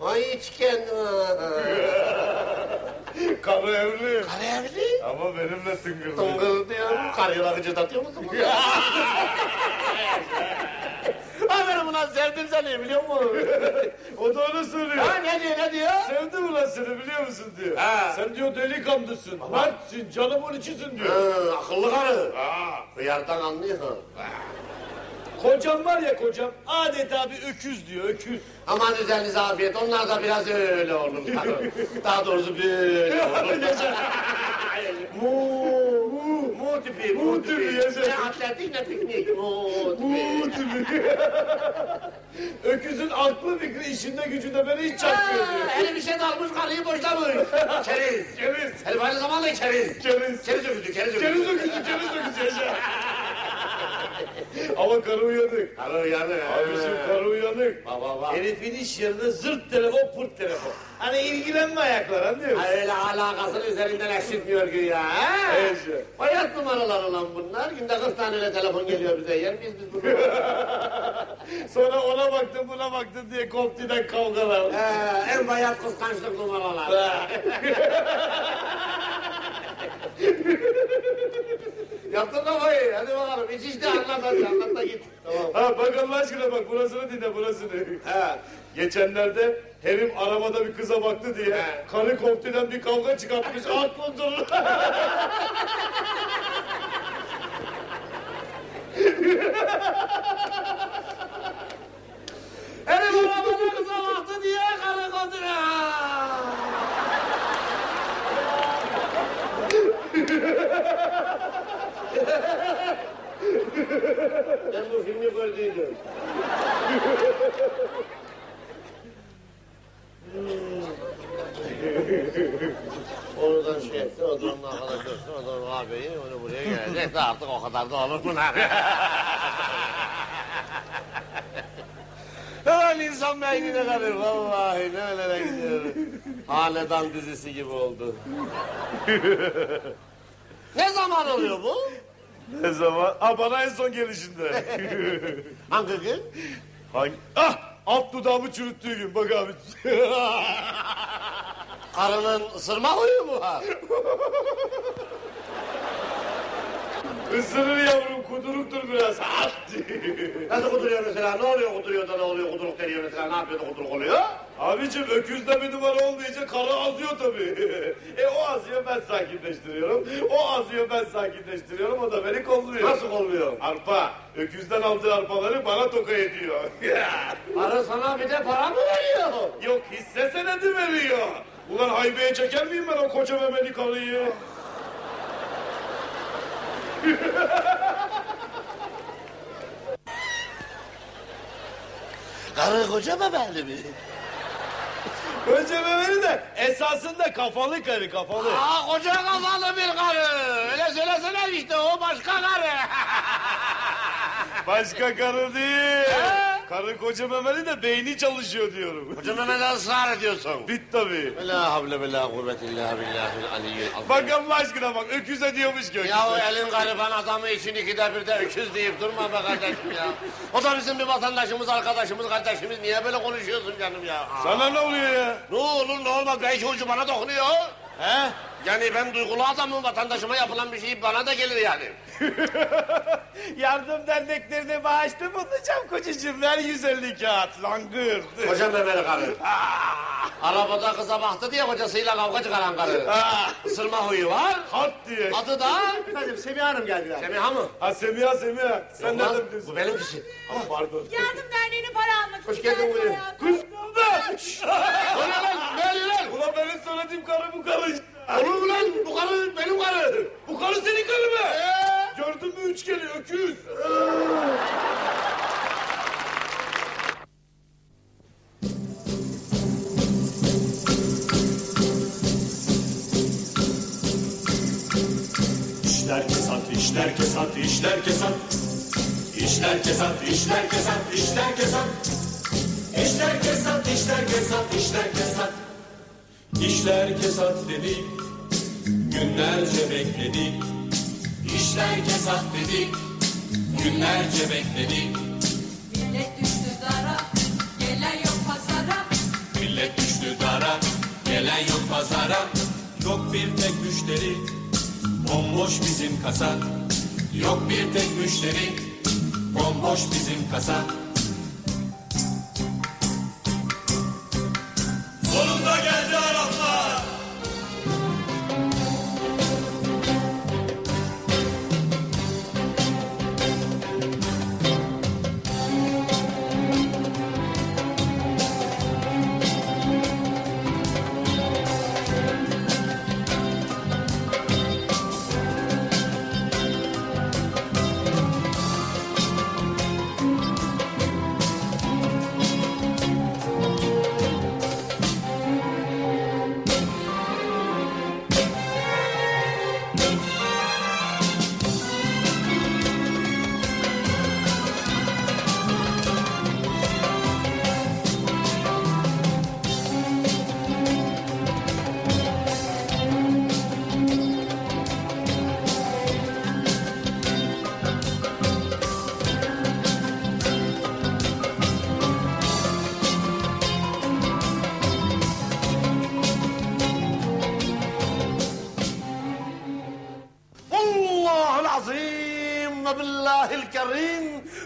Ay hiç kendime. *laughs* Karı evli. Karı evli. Ama benimle tıngırlı. Tıngıl diyorum. Karıyla gıcırdatıyor musun? *laughs* Sen sevdim seni biliyor musun? *laughs* o da onu soruyor. Ha, ne diyor ne diyor? Sevdim ulan seni biliyor musun diyor. Ha. Sen diyor delikanlısın, mertsin, canımın içisin diyor. Hı, akıllı karı. Ha. Hıyardan anlıyor. Kocam var ya kocam adeta bir öküz diyor öküz. Aman üzerinize afiyet. Onlar da biraz öyle olur. Daha doğrusu böyle *laughs* olur. mu, mu, mu tipi, mu, tipi. Ne atletik ne piknik. Mu tipi. Öküzün aklı fikri işinde gücünde beni hiç çakmıyor diyor. Hele bir şey dalmış karıyı boşlamış. Keriz. Keriz. Hele aynı zamanda keriz. Keriz. Keriz öküzü, keriz öküzü. Keriz öküzü, keriz öküzü yaşa. *laughs* Ama karı uyanık. Karı uyanık. Abiciğim karı uyanık. Bak bak. Herifin iş yerinde zırt telefon pırt telefon. Hani ilgilenme ayaklar anlıyor musun? Öyle alakasını üzerinden eksiltmiyor güya. ha? Evet. Hayat numaraları lan bunlar. Günde 40 taneyle telefon geliyor bize. Yer miyiz biz bunu? *laughs* Sonra ona baktın buna baktın diye koptiden kavgalar. Ee, en bayat kıskançlık numaralar. *laughs* Yaptın kafayı. Hadi bakalım. İç işte anlat hadi. Anlat da git. Tamam. Ha bak Allah aşkına bak burasını dinle burasını. Ha. Geçenlerde herif arabada bir kıza baktı diye He. karı koptiden bir kavga çıkartmış *laughs* aklın durur. *laughs* Herif arabada kıza baktı diye karı koduna. ben bu filmi gördüydüm. Oradan şey etti, o da onun arkadaşı olsun, o da onun ağabeyi, onu buraya gelecek de artık lan? *laughs* Hemen insan beynine kalır vallahi ne öyle gidiyor. Hanedan dizisi gibi oldu. *laughs* ne zaman oluyor bu? ne zaman? Ha bana en son gelişinde. *laughs* Hangi gün? Hangi? Ah! Alt dudağımı çürüttüğü gün bak abi. Karının ısırma huyu mu var? Isırır yavrum kuduruktur biraz. At! Nasıl kuduruyor mesela? Ne oluyor kuduruyor da ne oluyor kuduruk deniyor mesela? Ne yapıyor da kuduruk oluyor? Abicim öküzde bir numara olmayınca karı azıyor tabii. e o azıyor ben sakinleştiriyorum. O azıyor ben sakinleştiriyorum. O da beni kolluyor. Nasıl kolluyor? Arpa. Öküzden aldığı arpaları bana toka ediyor. *laughs* Karı sana bir de para mı veriyor? Yok hisse senedi veriyor. Ulan haybeye çeker miyim ben o koca memeli karıyı? Karı koca mı belli mi? Koca memeli de esasında kafalı karı kafalı. Aa koca kafalı bir karı. Öyle söylesene işte o başka karı. *laughs* Başka karı değil. Karı koca memeli de beyni çalışıyor diyorum. Koca Mehmet'e ısrar ediyorsun. Bit tabii. La havle ve la kuvvete illa billahil aliyyil azim. Bak Allah aşkına bak öküze diyormuş ki öküze. Ya o elin gariban adamı için ikide bir de öküz deyip durma be kardeşim ya. O da bizim bir vatandaşımız, arkadaşımız, kardeşimiz. Niye böyle konuşuyorsun canım ya? Sana ne oluyor ya? Ne olur ne olmaz belki ucu bana dokunuyor. He? Yani ben duygulu adamım vatandaşıma yapılan bir şey bana da gelir yani. *laughs* Yardım derneklerine bağışta bulunacağım kocacığım. Ver 150 kağıt langır. Koca memeli karı. Arabada kıza baktı diye kocasıyla kavga çıkaran karı. Isırma huyu var. Hat diye. Adı da Efendim Semiha Hanım geldiler. Semiha mı? Ha Semiha Semiha. Sen Yok nereden biliyorsun? Bu benimkisi. Ah, pardon. Yardım derneğine para almak Hoş geldin hayatım. Kız kaldı. O ne lan? Ne lan? Ulan benim söylediğim karı bu karı. Olur mu lan? Bu karı benim karı. Bu karı senin karı mı? Gördün mü üçgeni öküz? İşler kesat, işler kesat, işler kesat. İşler kesat, işler kesat, işler kesat. İşler kesat, işler kesat, işler kesat. İşler kesat dedik, günlerce bekledik. İşler kesat dedik, günlerce bekledik. Millet düştü dara, gelen yok pazara. Millet düştü dara, gelen yok pazara. Yok bir tek müşteri, bomboş bizim kasa. Yok bir tek müşteri, bomboş bizim kasa.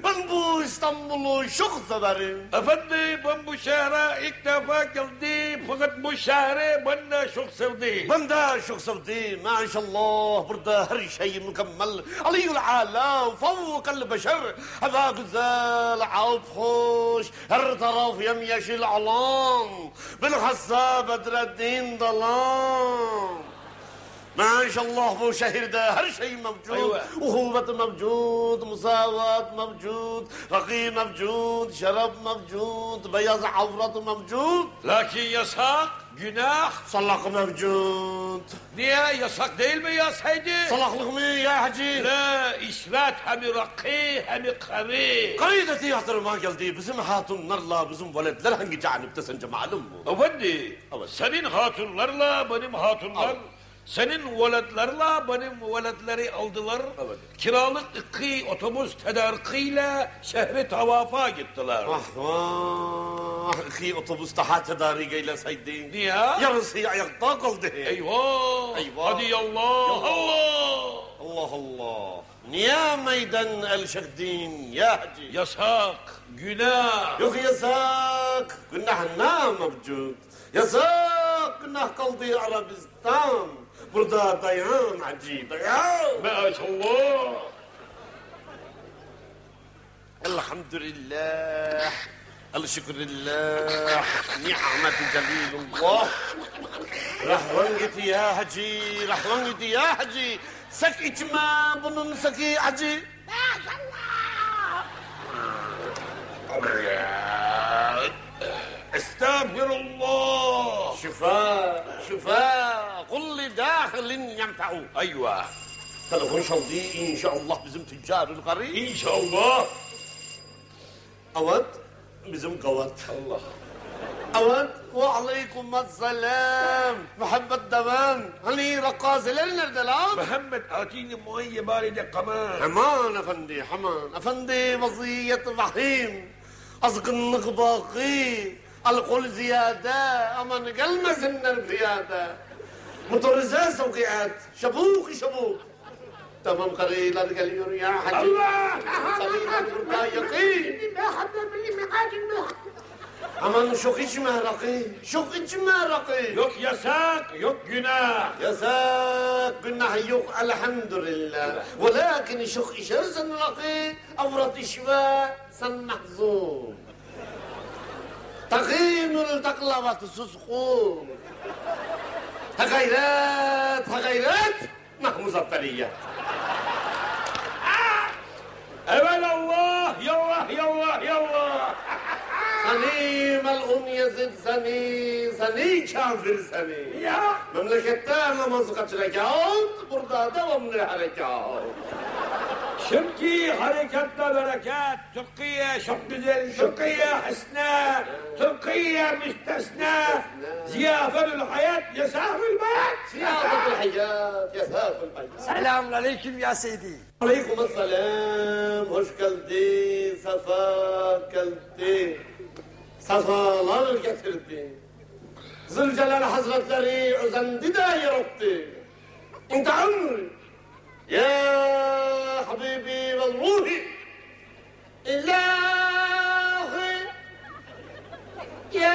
Ben bu İstanbul'u çok severim. Efendi ben bu şehre ilk defa geldim fakat bu şehri ben de çok sevdim. Ben de çok sevdim. Maşallah burada her şey mükemmel. Aliyul alem, fevkal beşer. Hava güzel, avf hoş. Her taraf yemyeşil alan. Bilhassa Bedreddin dalan. Maşallah bu şehirde her şey mevcut. Eyvah. Uhuvvet mevcut, musavat mevcut, rakı mevcut, şarap mevcut, beyaz avrat mevcut. Lakin yasak, günah. Salak mevcut. Niye yasak değil mi ya Seydi? Salaklık mı ya hacı? La işvet hem rakı hem karı. Kaideti yatırıma geldi. Bizim hatunlarla bizim veletler hangi canipte sence malum mu? Efendi, senin hatunlarla benim hatunlar, senin veletlerle benim veletleri aldılar. Kiralık iki otobüs tedarikiyle şehri tavafa gittiler. Ah vah, iki otobüs daha tedarik eyleseydin. Niye? Yarısı ayakta kaldı. Eyvah! Eyvah. Hadi yallah! Allah! Allah Allah. Niye meydan el çektin ya hacı? Yasak, günah. Yok yasak. Günah ne mevcut? Yasak. Günah kaldı Arabistan. Burada dayan hacı dayan. Maşallah. Elhamdülillah. El şükürlillah. Ni'met celilullah. Rahvan gitti ya hacı. Rahvan gitti ya hacı. Sak içme bunun saki hacı. Estağfirullah. Şifa, şifa. Kulli dahilin yemta'u. Eyvah. Telefon çaldı inşallah bizim tüccarül gari. İnşallah. Evet, bizim kavat. Allah. Evet, ve aleyküm selam. Muhabbet devam. Hani rakkazeler nerede lan? Muhammed atini muayye baride kaman. Aman efendi, aman. Efendi vaziyet vahim. Azgınlık baki. Alkol ziyade. Aman gelmesinler ziyade. Motorize sevkiyat. Şabuk şabuk. Tamam karılar geliyor ya hacı. Allah! Karılar burada yakın. Aman çok içme rakı. Çok içme rakı. Yok yasak, yok günah. Yasak günah yok elhamdülillah. Velakin çok içersen rakı, avrat içme sen mahzun. تقيم التقلبة سسقوم تغيرات تغيرات. مهمزة الطريات mahmuzafferiyet. Evel Allah, yallah, yallah, yallah. Seni melun Yezid seni, seni kafir seni. Ya. Memlekette namaz kaç rekat, burada devamlı harekat. Şimdi harekatta bereket, Türkiye çok güzel, Türkiye hasne, Türkiye müstesna, ziyafetül hayat, yasafül bayat. Siyasetul hayat, yasaful bayat. Selamun aleyküm ya Seydi. Aleyküm selam, hoş geldin, sefa geldi. Sefalar getirdi. Zülcelal Hazretleri özendi de yarattı. İntihar ya Habibi ve Ruhi ilahi ya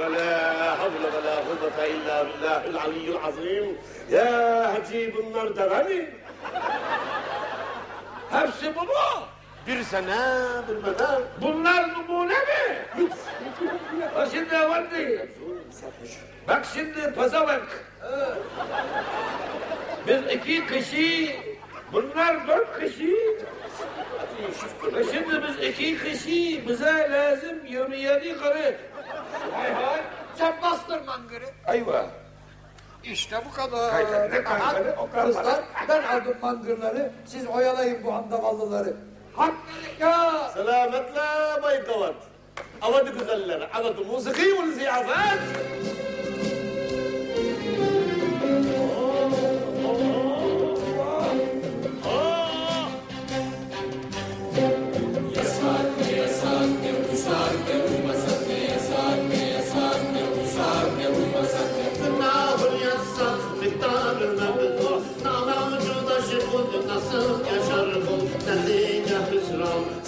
ولا حول ولا قوة إلا بالله العلي العظيم يا هجيب النار دغني Hepsi bu mu? Bir sene bilmeden. Bunlar numune mi? Bak şimdi efendi. Bak şimdi pezevenk. Biz iki kişi, bunlar dört kişi. Ve şimdi biz iki kişi, bize lazım 27 karı. Hay hay. Sen bastır mangırı. Ayva. İşte bu kadar. Haydi, ne kadar, Aha, o kadar. Kızlar ben aldım mangırları. Siz oyalayın bu andavallıları. Hakka. Selametle Bay Gavat. Avadı güzeller, avadı musiki ve ziyafet.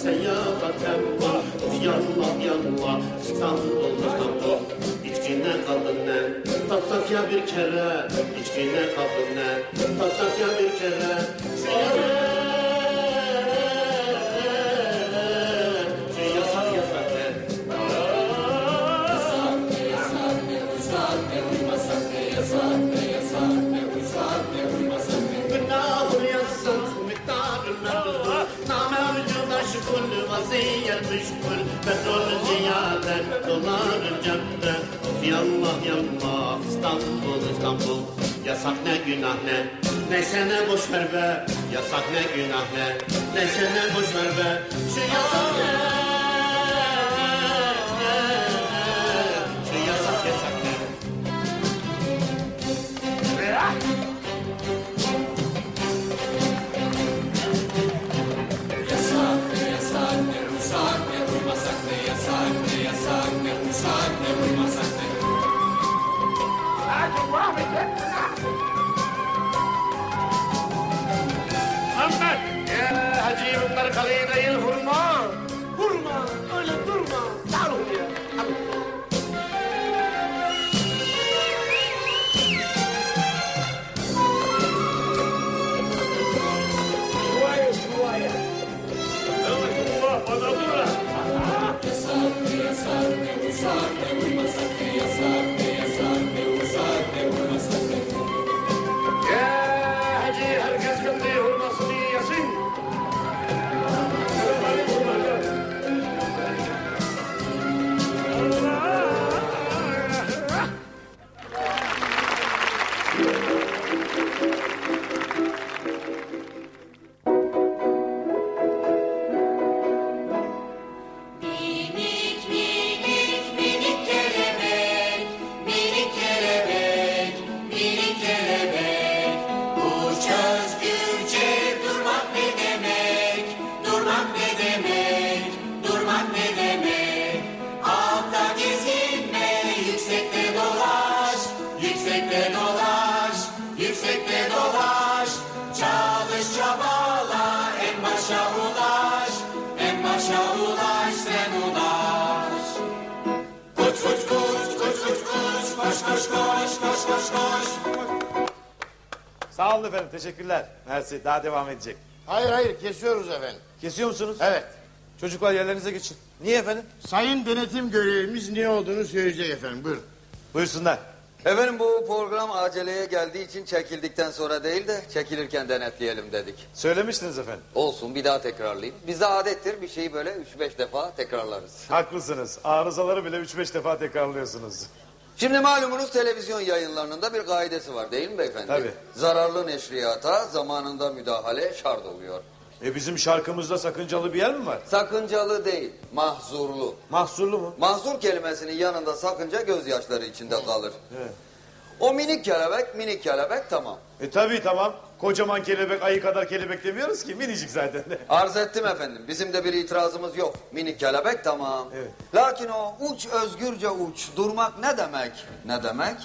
Seyyafatem var yallah yallah İstanbul İstanbul İçkine kalın ne? Tatsak ya bir kere İçkine kalın ne Tatsak ya bir kere. Şu Petrol ziyade doların cepte Of yallah yallah İstanbul İstanbul. Yasak ne günah ne? Neyse ne boş ver be. Yasak ne günah ne? Neyse ne boş ver be. Şu yasak ne இவர்கள் கலையிடையில் kurma teşekkürler. Mersi daha devam edecek. Hayır hayır kesiyoruz efendim. Kesiyor musunuz? Evet. Çocuklar yerlerinize geçin. Niye efendim? Sayın denetim görevimiz ne olduğunu söyleyecek efendim. Buyurun. Buyursunlar. Efendim bu program aceleye geldiği için çekildikten sonra değil de çekilirken denetleyelim dedik. Söylemiştiniz efendim. Olsun bir daha tekrarlayayım. Bizde adettir bir şeyi böyle 3-5 defa tekrarlarız. Haklısınız. Arızaları bile 3-5 defa tekrarlıyorsunuz. Şimdi malumunuz televizyon yayınlarının bir kaidesi var değil mi beyefendi? Tabii. Zararlı neşriyata zamanında müdahale şart oluyor. E bizim şarkımızda sakıncalı bir yer mi var? Sakıncalı değil, mahzurlu. Mahzurlu mu? Mahzur kelimesinin yanında sakınca gözyaşları içinde kalır. Evet. O minik kelebek, minik kelebek tamam. E tabii tamam. Kocaman kelebek, ayı kadar kelebek demiyoruz ki. Minicik zaten. *laughs* Arz ettim efendim. Bizim de bir itirazımız yok. Minik kelebek tamam. Evet. Lakin o uç özgürce uç durmak ne demek? Ne demek?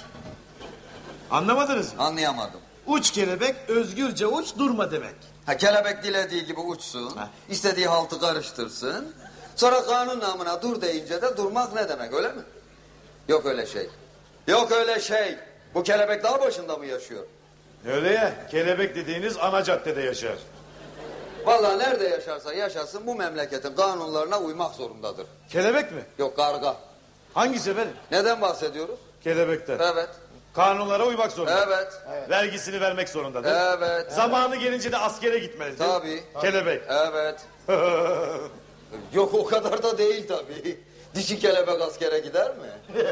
Anlamadınız mı? Anlayamadım. Uç kelebek, özgürce uç, durma demek. Ha kelebek dilediği gibi uçsun. istediği haltı karıştırsın. Sonra kanun namına dur deyince de durmak ne demek öyle mi? Yok öyle şey. Yok öyle şey. Bu kelebek dağ başında mı yaşıyor? Öyle ya. Kelebek dediğiniz ana caddede yaşar. Vallahi nerede yaşarsa yaşasın bu memleketin kanunlarına uymak zorundadır. Kelebek mi? Yok karga. Hangisi efendim? Neden bahsediyoruz? Kelebekten. Evet. Kanunlara uymak zorunda. Evet. Vergisini vermek zorundadır. Evet. Zamanı gelince de askere gitmelidir. Tabii. Kelebek. Evet. *laughs* Yok o kadar da değil tabii. Dişi kelebek askere gider mi?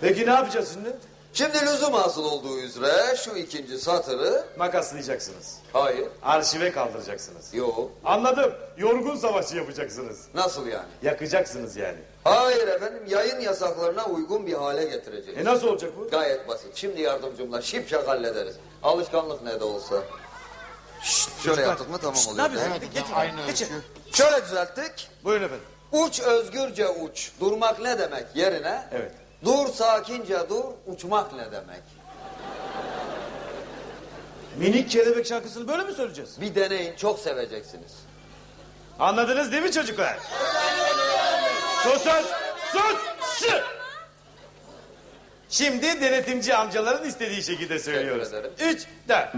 Peki ne yapacağız şimdi? Şimdi lüzum hasıl olduğu üzere şu ikinci satırı... Makaslayacaksınız. Hayır. Arşive kaldıracaksınız. Yok. Anladım. Yorgun savaşı yapacaksınız. Nasıl yani? Yakacaksınız yani. Hayır efendim yayın yasaklarına uygun bir hale getireceğiz. E nasıl olacak bu? Gayet basit. Şimdi yardımcımla şipşak hallederiz. Alışkanlık ne de olsa. Şşt, şöyle yaptık mı tamam oluyor. Ne yapıyorsun? Evet, Geç, aynen. geç. Şöyle düzelttik. Buyurun efendim. Uç özgürce uç. Durmak ne demek yerine? Evet. Dur sakince dur. Uçmak ne demek? Minik kelebek şarkısını böyle mi söyleyeceğiz? Bir deneyin çok seveceksiniz. Anladınız değil mi çocuklar? Susun! Sus! Sus! Şimdi denetimci amcaların istediği şekilde söylüyoruz. Üç, dört.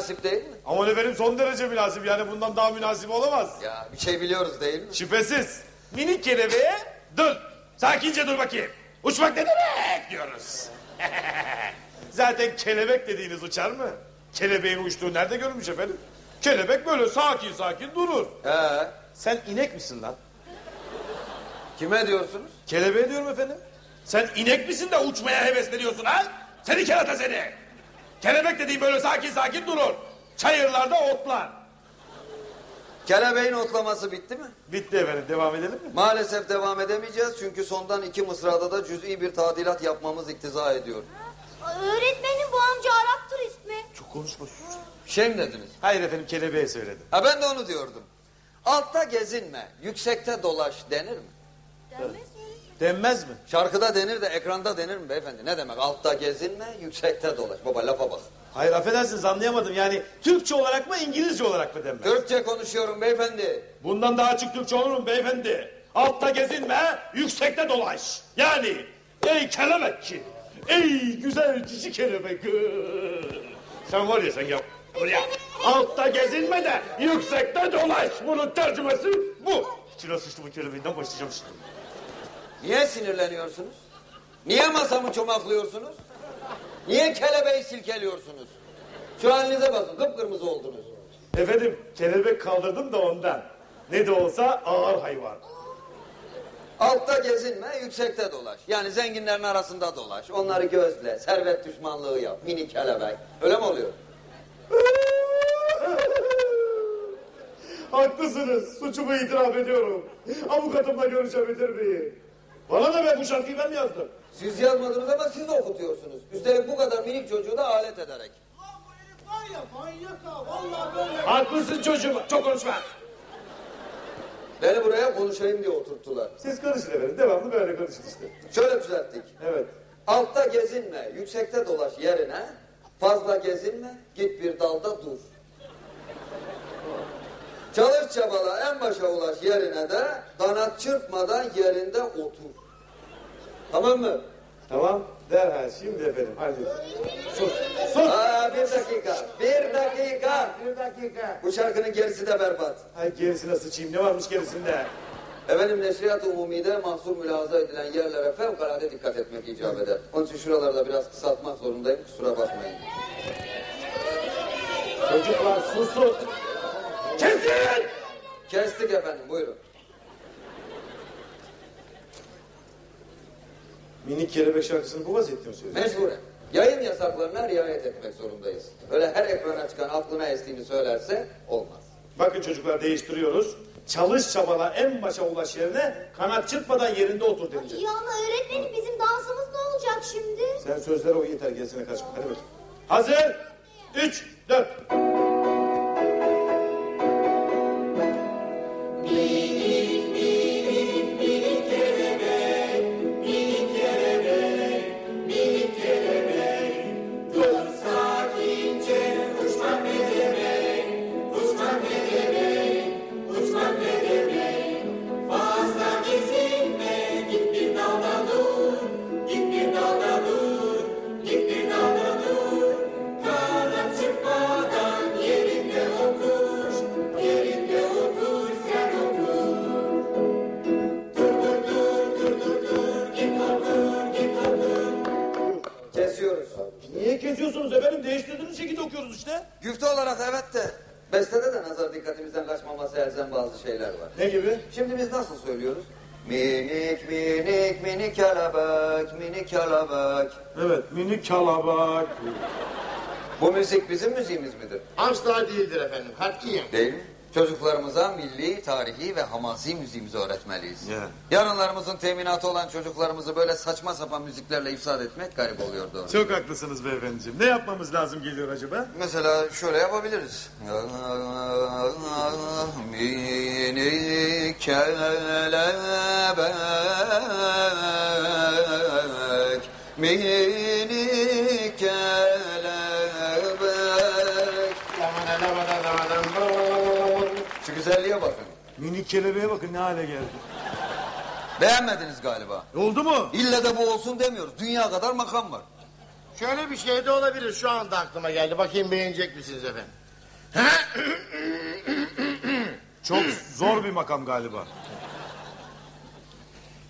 Münasip değil mi? Aman efendim son derece münasip yani bundan daha münasip olamaz. Ya bir şey biliyoruz değil mi? Şüphesiz. Minik kelebeğe dur. Sakince dur bakayım. Uçmak ne demek diyoruz. *laughs* Zaten kelebek dediğiniz uçar mı? Kelebeğin uçtuğu nerede görülmüş efendim? Kelebek böyle sakin sakin durur. He. Sen inek misin lan? Kime diyorsunuz? Kelebeğe diyorum efendim. Sen inek misin de uçmaya hevesleniyorsun ha? Seni kerata seni. Kelebek dediğin böyle sakin sakin durur. Çayırlarda otlar. Kelebeğin otlaması bitti mi? Bitti efendim devam edelim mi? Maalesef devam edemeyeceğiz çünkü sondan iki mısrada da cüz'i bir tadilat yapmamız iktiza ediyor. Öğretmenim bu amca Arap turist mi? Çok konuşma. Şey mi dediniz? Hayır efendim kelebeğe söyledim. Ha ben de onu diyordum. Altta gezinme, yüksekte dolaş denir mi? Denmez mi? Şarkıda denir de ekranda denir mi beyefendi? Ne demek? Altta gezinme, yüksekte dolaş. Baba lafa bak. Hayır affedersiniz anlayamadım. Yani Türkçe olarak mı İngilizce olarak mı denmez? Türkçe konuşuyorum beyefendi. Bundan daha açık Türkçe olur mu beyefendi? Altta gezinme, yüksekte dolaş. Yani ey kelebek ki, ey güzel cici kelebek. Sen var ya sen yap. Oraya. Altta gezinme de yüksekte dolaş. Bunun tercümesi bu. İçine sıçtı bu kelebeğinden başlayacağım şimdi. Niye sinirleniyorsunuz? Niye masamı çomaklıyorsunuz? Niye kelebeği silkeliyorsunuz? Şu halinize bakın kıpkırmızı oldunuz. Efendim kelebek kaldırdım da ondan. Ne de olsa ağır hayvan. Altta gezinme, yüksekte dolaş. Yani zenginlerin arasında dolaş. Onları gözle, servet düşmanlığı yap. Mini kelebek. Öyle mi oluyor? *laughs* Haklısınız. Suçumu itiraf ediyorum. Avukatımla görüşebilir miyim? Bana da be bu şarkıyı ben yazdım. Siz yazmadınız ama siz okutuyorsunuz. Üstelik bu kadar minik çocuğu da alet ederek. Var ya manyak ha vallahi böyle. Haklısın çocuğum. Çok konuşma. Beni buraya konuşayım diye oturttular. Siz karışın efendim. Devamlı böyle konuşun işte. Şöyle düzelttik. Evet. Altta gezinme, yüksekte dolaş yerine. Fazla gezinme, git bir dalda dur. Çalış çabala en başa ulaş yerine de kanat çırpmadan yerinde otur. Tamam mı? Tamam. Derhal şimdi efendim. Hadi. Sus. Aa, bir dakika, bir dakika. Bir dakika. Bu şarkının gerisi de berbat. Ay gerisine sıçayım. Ne varmış gerisinde? Efendim neşriyat-ı umumide mahsur mülahaza edilen yerlere fevkalade dikkat etmek icap eder. Onun için şuralarda biraz kısaltmak zorundayım. Kusura bakmayın. Çocuklar susun. Kesin! Kestik efendim buyurun. Minik kelebek şarkısını bu vaziyette mi söylüyorsun? Mecburen. Yayın yasaklarına riayet etmek zorundayız. Öyle her ekrana çıkan aklına estiğini söylerse olmaz. Bakın çocuklar değiştiriyoruz. Çalış çabala en başa ulaş yerine kanat çırpmadan yerinde otur denecek. Ya ama öğretmenim bizim dansımız ne olacak şimdi? Sen sözlere o yeter gerisine kaçma. Hadi bakayım. Hazır. Üç, dört. Bu müzik bizim müziğimiz midir? Asla değildir efendim. Katiyen. Değil mi? Çocuklarımıza milli, tarihi ve hamasi müziğimizi öğretmeliyiz. Ya. Yarınlarımızın teminatı olan çocuklarımızı böyle saçma sapan müziklerle ifsad etmek garip oluyor doğru. Çok haklısınız beyefendiciğim. Ne yapmamız lazım geliyor acaba? Mesela şöyle yapabiliriz. Minik kelebek, minik Minik kelebeğe bakın ne hale geldi. Beğenmediniz galiba. Oldu mu? İlle de bu olsun demiyoruz. Dünya kadar makam var. Şöyle bir şey de olabilir. Şu anda aklıma geldi. Bakayım beğenecek misiniz efendim? Çok zor bir makam galiba.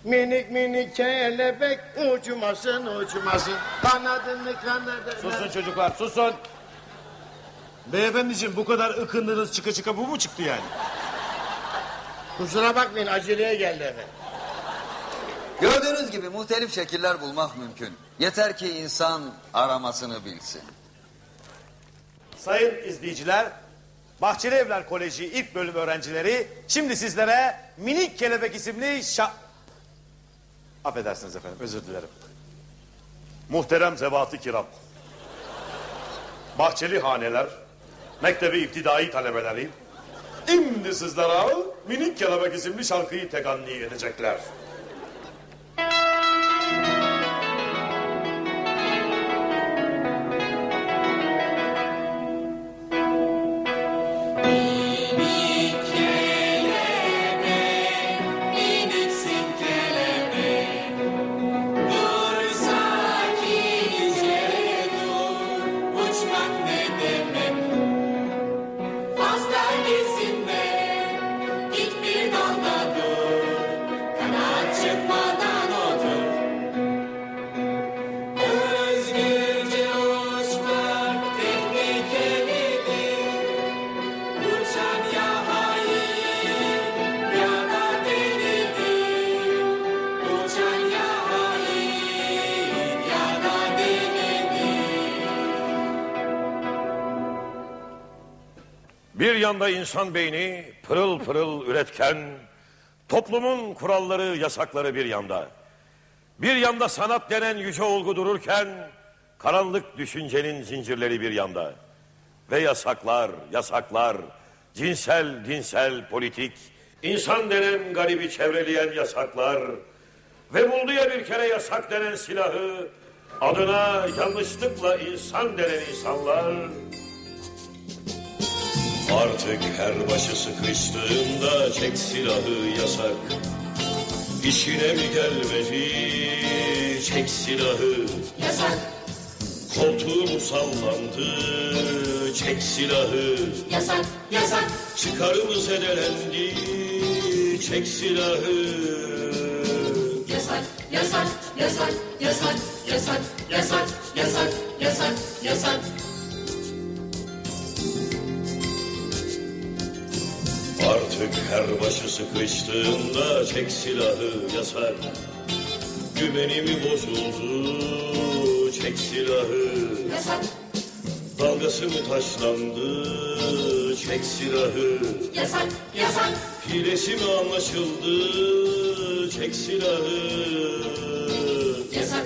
Minik minik kelebek uçmasın uçmasın. Kanadını kanadını. Susun çocuklar susun. Beyefendiciğim bu kadar ıkındınız çıka çıka bu mu çıktı yani? Kusura bakmayın aceleye geldi efendim. Gördüğünüz gibi muhtelif şekiller bulmak mümkün. Yeter ki insan aramasını bilsin. Sayın izleyiciler, Bahçeli Evler Koleji ilk bölüm öğrencileri şimdi sizlere Minik Kelebek isimli şa... Affedersiniz efendim, özür dilerim. Muhterem zevat-ı kiram. Bahçeli haneler, mektebi iptidai talebeleri, şimdi sizlere Minik Kelebek isimli şarkıyı teganni edecekler. Bir yanda insan beyni pırıl pırıl üretken, toplumun kuralları, yasakları bir yanda. Bir yanda sanat denen yüce olgu dururken, karanlık düşüncenin zincirleri bir yanda. Ve yasaklar, yasaklar, cinsel, dinsel, politik, insan denen garibi çevreleyen yasaklar ve buldu ya bir kere yasak denen silahı, adına yanlışlıkla insan denen insanlar, Artık her başı sıkıştığında çek silahı yasak. İşine mi gelmedi çek silahı. Yasak, Koltuğum sallandı çek silahı. yasak, yasak, Çıkarımız edelendi çek silahı. yasak, yasak, yasak, yasak, yasak, yasak, yasak, yasak, yasak. Artık her başı sıkıştığında çek silahı yasak. Güvenimi bozuldu çek silahı. Yasak, Dalgası mı taşlandı çek silahı. yasak, yasak, Hilesi mi anlaşıldı çek silahı. yasak,